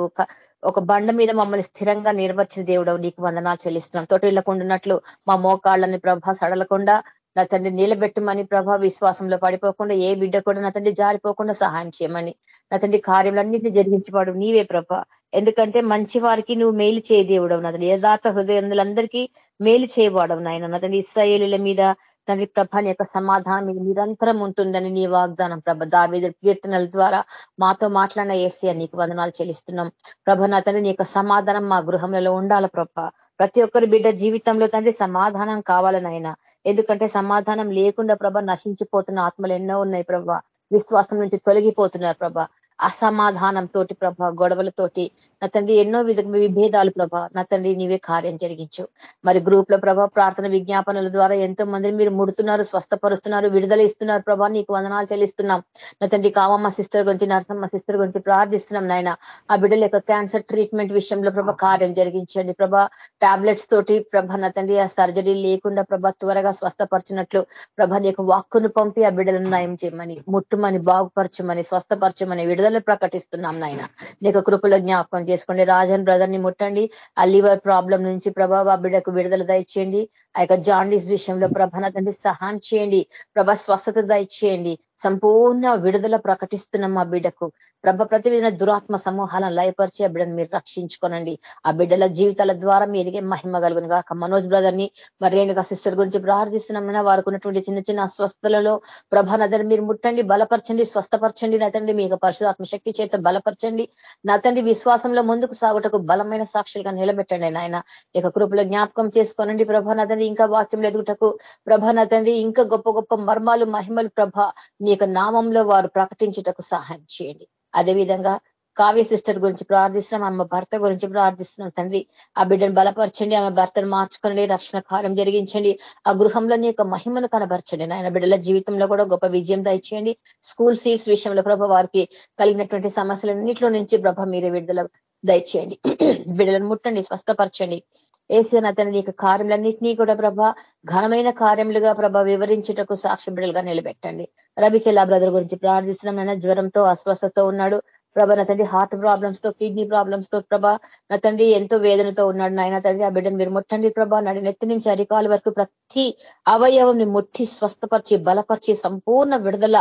ఒక బండ మీద మమ్మల్ని స్థిరంగా నిర్వర్చిన దేవుడు నీకు వందనాలు చెల్లిస్తున్నాం. తోటిల్లకుండా ఉన్నట్లు మా మోకాళ్ళని ప్రభ సడలకుండా నా తండ్రి నిలబెట్టమని ప్రభా విశ్వాసంలో పడిపోకుండా ఏ బిడ్డ కూడా నా తండ్రి జారిపోకుండా సహాయం చేయమని. నా తండ్రి కార్యములన్నింటినీ జరిగించబడు నీవే ప్రభ. ఎందుకంటే మంచి వారికి నువ్వు మేలు చేయ దేవుడవు నా తండ్రి. యథార్థ హృదయందులందరికీ మేలు చేయబడవు నాయన. నా తండ్రి ఇస్రాయేలుల మీద తండ్రి ప్రభ యొక్క సమాధానం నిరంతరం ఉంటుందని నీ వాగ్దానం ప్రభ. దావేద కీర్తనల ద్వారా మాతో మాట్లాడిన ఏసీ నీకు వందనాలు చెల్లిస్తున్నాం. ప్రభ నా తండ్రి నీ యొక్క సమాధానం మా గృహంలో ఉండాల ప్రభ. ప్రతి ఒక్కరి బిడ్డ జీవితంలో తండ్రి సమాధానం కావాలనైనా ఎందుకంటే సమాధానం లేకుండా ప్రభ నశించిపోతున్న ఆత్మలు ఎన్నో ఉన్నాయి ప్రభ. విశ్వాసం నుంచి తొలగిపోతున్నారు ప్రభ. అసమాధానం తోటి ప్రభ గొడవలతోటి నా తండ్రి ఎన్నో విధ విభేదాలు ప్రభ నా తండ్రి నీవే కార్యం జరిగించు. మరి గ్రూప్లో ప్రభ ప్రార్థన విజ్ఞాపనల ద్వారా ఎంతో మందిని మీరు ముడుతున్నారు స్వస్థపరుస్తున్నారు విడుదల ఇస్తున్నారు ప్రభా నీకు వందనాలు చెల్లిస్తున్నాం. నా తండ్రి కామమ్మ సిస్టర్ గురించి నరసమ్మ సిస్టర్ గురించి ప్రార్థిస్తున్నాం నాయన. ఆ బిడ్డల యొక్క క్యాన్సర్ ట్రీట్మెంట్ విషయంలో ప్రభ కార్యం జరిగించండి ప్రభ. టాబ్లెట్స్ తోటి ప్రభ నా తండ్రి ఆ సర్జరీ లేకుండా ప్రభ త్వరగా స్వస్థపరచినట్లు ప్రభ నీ యొక్క వాక్కును పంపి ఆ బిడ్డలను నయం చేయమని ముట్టుమని బాగుపరచమని స్వస్థపరచమని విడుదల ప్రకటిస్తున్నాం నాయన. నీకు కృపలో జ్ఞాపకం చేసుకోండి రాజన్ బ్రదర్ని ముట్టండి. ఆ లివర్ ప్రాబ్లం నుంచి ప్రభావ బిడ్డకు విడుదల దయచేయండి. ఆ యొక్క జాండీస్ విషయంలో ప్రభ తండ్రి సహాయం చేయండి. ప్రభ స్వస్థత దయచేయండి. సంపూర్ణ విడుదల ప్రకటిస్తున్నాం ఆ బిడ్డకు. ప్రభ ప్రతిదిన దురాత్మ సమూహాలను లయపరిచి ఆ బిడ్డను మీరు రక్షించుకోనండి. ఆ బిడ్డల జీవితాల ద్వారా మీరుగే మహిమ కలుగును కాక మనోజ్ బ్రదర్ని మరి రేణుగా సిస్టర్ గురించి ప్రార్థిస్తున్నాం వారికి ఉన్నటువంటి చిన్న చిన్న అస్వస్థలలో ప్రభ నదని మీరు ముట్టండి బలపరచండి స్వస్థపరచండి. నతండి మీ యొక్క పరిశుధాత్మ శక్తి చేత బలపరచండి. నా తండ్రి విశ్వాసంలో ముందుకు సాగుటకు బలమైన సాక్షులుగా నిలబెట్టండి నాయన. ఇక కృపలో జ్ఞాపకం చేసుకోనండి ప్రభ నదండి ఇంకా వాక్యం ఎదుగుటకు ప్రభ నతండి ఇంకా గొప్ప గొప్ప మర్మాలు మహిమలు ప్రభ నీ యొక్క నామంలో వారు ప్రకటించుటకు సహాయం చేయండి. అదేవిధంగా కావ్య సిస్టర్ గురించి ప్రార్థిస్తున్నాం ఆమె భర్త గురించి ప్రార్థిస్తున్నాం. తండ్రి ఆ బిడ్డను బలపరచండి ఆమె భర్తను మార్చుకోండి రక్షణ కార్యం జరిగించండి. ఆ గృహంలోని యొక్క మహిమను కనబరచండి. ఆయన బిడ్డల జీవితంలో కూడా గొప్ప విజయం దయచేయండి. స్కూల్ సీట్స్ విషయంలో ప్రభ వారికి కలిగినటువంటి సమస్యలన్నింటిలో నుంచి ప్రభ మీరే విడుదల దయచేయండి. బిడ్డలను ముట్టండి స్వస్థపరచండి. ఏసిన అతని యొక్క కార్యములన్నింటినీ కూడా ప్రభ ఘనమైన కార్యములుగా ప్రభ వివరించుటకు సాక్ష్యం బిడ్డలుగా నిలబెట్టండి. రవిచెల్లా బ్రదర్ గురించి ప్రార్థిస్తున్నాం జ్వరంతో అస్వస్థతో ఉన్నాడు. ప్రభ నా తండ్రి హార్ట్ ప్రాబ్లమ్స్తో కిడ్నీ ప్రాబ్లమ్స్తో ప్రభ నా తండ్రి ఎంతో వేదనతో ఉన్నాడు నాయన. తండ్రి ఆ బిడ్డను మీరు ముట్టండి ప్రభ. నడి నెత్తి నుంచి అరికాల వరకు ప్రతి అవయవం ముట్టి స్వస్థపరిచి బలపరిచి సంపూర్ణ విడుదల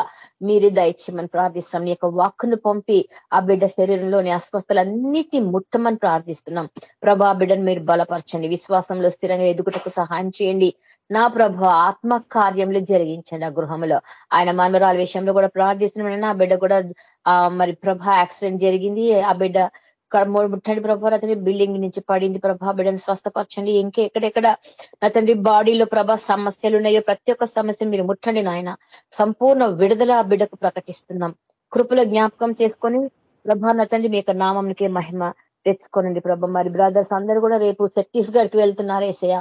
మీరే దయచేయమని ప్రార్థిస్తాం నీ యొక్క వాక్కును పంపి ఆ బిడ్డ శరీరంలోని అస్వస్థలన్నిటి ముట్టమని ప్రార్థిస్తున్నాం. ప్రభా బిడ్డను మీరు బలపరచండి. విశ్వాసంలో స్థిరంగా ఎదుగుటకు సహాయం చేయండి. నా ప్రభు ఆత్మ కార్యంలో జరిగించండి ఆ గృహంలో ఆయన మనవరాల విషయంలో కూడా ప్రార్థిస్తున్నాం. నా బిడ్డ కూడా మరి ప్రభా యాక్సిడెంట్ జరిగింది. ఆ బిడ్డ ముట్టండి ప్రభా అతని బిల్డింగ్ నుంచి పడింది. ప్రభా బిడ్డను స్వస్థపరచండి. ఇంకా ఎక్కడెక్కడ అతని బాడీలో ప్రభా సమస్యలు ఉన్నాయో ప్రతి ఒక్క సమస్యను మీరు ముట్టండి నాయన. సంపూర్ణ విడుదల బిడ్డకు ప్రకటిస్తున్నాం. కృపల జ్ఞాపకం చేసుకొని ప్రభా నతండి మీ యొక్క నామంకే మహిమ తెచ్చుకోనండి ప్రభా. మరి బ్రదర్స్ అందరూ కూడా రేపు ఛత్తీస్గఢ్కి వెళ్తున్నారు ఏసయ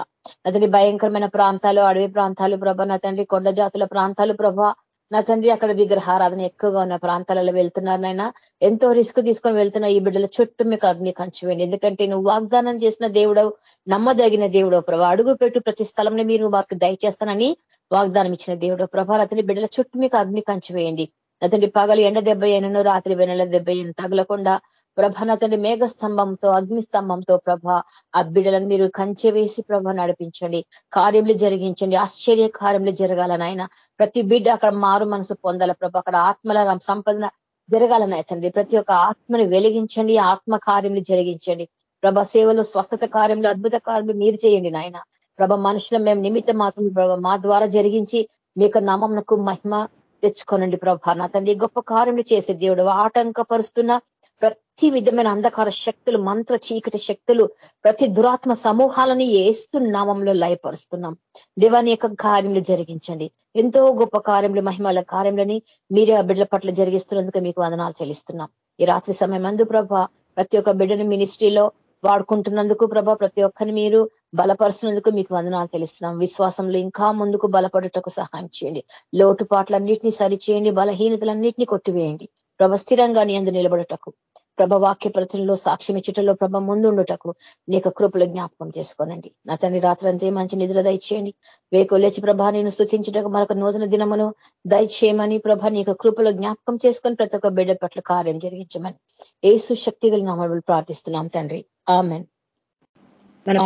అతని భయంకరమైన ప్రాంతాలు అడవి ప్రాంతాలు ప్రభా నా తండ్రి కొండ జాతుల ప్రాంతాలు ప్రభా. నా తండ్రి అక్కడ విగ్రహారాధన ఎక్కువగా ఉన్న ప్రాంతాలలో వెళ్తున్నారు నాయన. ఎంతో రిస్క్ తీసుకొని వెళ్తున్న ఈ బిడ్డల చుట్టూ మీకు అగ్ని కంచివేయండి. ఎందుకంటే నువ్వు వాగ్దానం చేసిన దేవుడవు నమ్మదగిన దేవుడవు ప్రభా. అడుగు పెట్టు ప్రతి స్థలంలో మీరు వారికి దయచేస్తానని వాగ్దానం ఇచ్చిన దేవుడు ప్రభా. అతని బిడ్డల చుట్టూ మీకు అగ్ని కంచివేయండి. అతని పగలు ఎండ దెబ్బ అయినను రాత్రి వెనల దెబ్బ తగలకుండా ప్రభ నతని మేఘ స్తంభంతో అగ్ని స్తంభంతో ప్రభ ఆ బిడ్డలను మీరు కంచె వేసి ప్రభ నడిపించండి. కార్యములు జరిగించండి. ఆశ్చర్య కార్యములు జరగాలనాయన ప్రతి బిడ్డ అక్కడ మారు మనసు పొందాల ప్రభ. అక్కడ ఆత్మల సంపద జరగాలని తండ్రి. ప్రతి ఒక్క ఆత్మని వెలిగించండి. ఆత్మ కార్యములు జరిగించండి. ప్రభ సేవలు స్వస్థత కార్యములు అద్భుత కార్యములు మీరు చేయండి నాయన. ప్రభ మనుషులు మేము నిమిత్త మాత్రం ప్రభ మా ద్వారా జరిగించి మీకు నామంకు మహిమ తెచ్చుకోనండి ప్రభ. నా తండ్రి గొప్ప కార్యములు చేసే దేవుడు. ఆటంకపరుస్తున్న ప్రతి విధమైన అంధకార శక్తులు మంత్ర చీకటి శక్తులు ప్రతి దురాత్మ సమూహాలని ఏస్తు నామంలో లయపరుస్తున్నాం. దేవాని యొక్క కార్యములు జరిగించండి. ఎంతో గొప్ప కార్యములు మహిమల కార్యములని మీరే ఆ బిడ్డల పట్ల జరిగిస్తున్నందుకు మీకు వందనాలు చెల్లిస్తున్నాం. ఈ రాత్రి సమయం అందు ప్రభ ప్రతి ఒక్క బిడ్డని మినిస్ట్రీలో వాడుకుంటున్నందుకు ప్రభ ప్రతి ఒక్కరిని మీరు బలపరుస్తున్నందుకు మీకు వందనాలు తెలుస్తున్నాం విశ్వాసంలో ఇంకా ముందుకు బలపడుటకు సహాయం చేయండి. లోటుపాట్లన్నింటినీ సరిచేయండి బలహీనతలన్నింటినీ కొట్టివేయండి. ప్రభ స్థిరంగా నీ అందు నిలబడటకు ప్రభ వాక్య ప్రతుల్లో సాక్ష్యం ఇచ్చటలో ప్రభ ముందుండుటకు నీకు కృపలు జ్ఞాపకం చేసుకోనండి. నా తండ్రి రాత్రంతే మంచి నిధులు దయచేయండి. వేకొలేచి ప్రభ నేను స్థుతించుటకు మరొక నూతన దినమును దయచేయమని ప్రభ నీకు కృపలు జ్ఞాపకం చేసుకొని ప్రతి ఒక్క బిడ్డ పట్ల కార్యం జరిగించమని ఏసు శక్తిగల నామలు ప్రార్థిస్తున్నాం తండ్రి. ఆమెన్. మన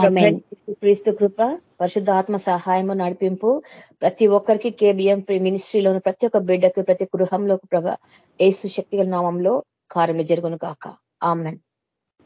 క్రీస్తు కృప పరిశుద్ధ ఆత్మ సహాయము నడిపింపు ప్రతి ఒక్కరికి కేబిఎం మినిస్ట్రీలో ప్రతి ఒక్క బిడ్డకు ప్రతి గృహంలో ప్రభ ఏసు శక్తిగల నామంలో కార్యము జరుగును కాక ఆమెన్.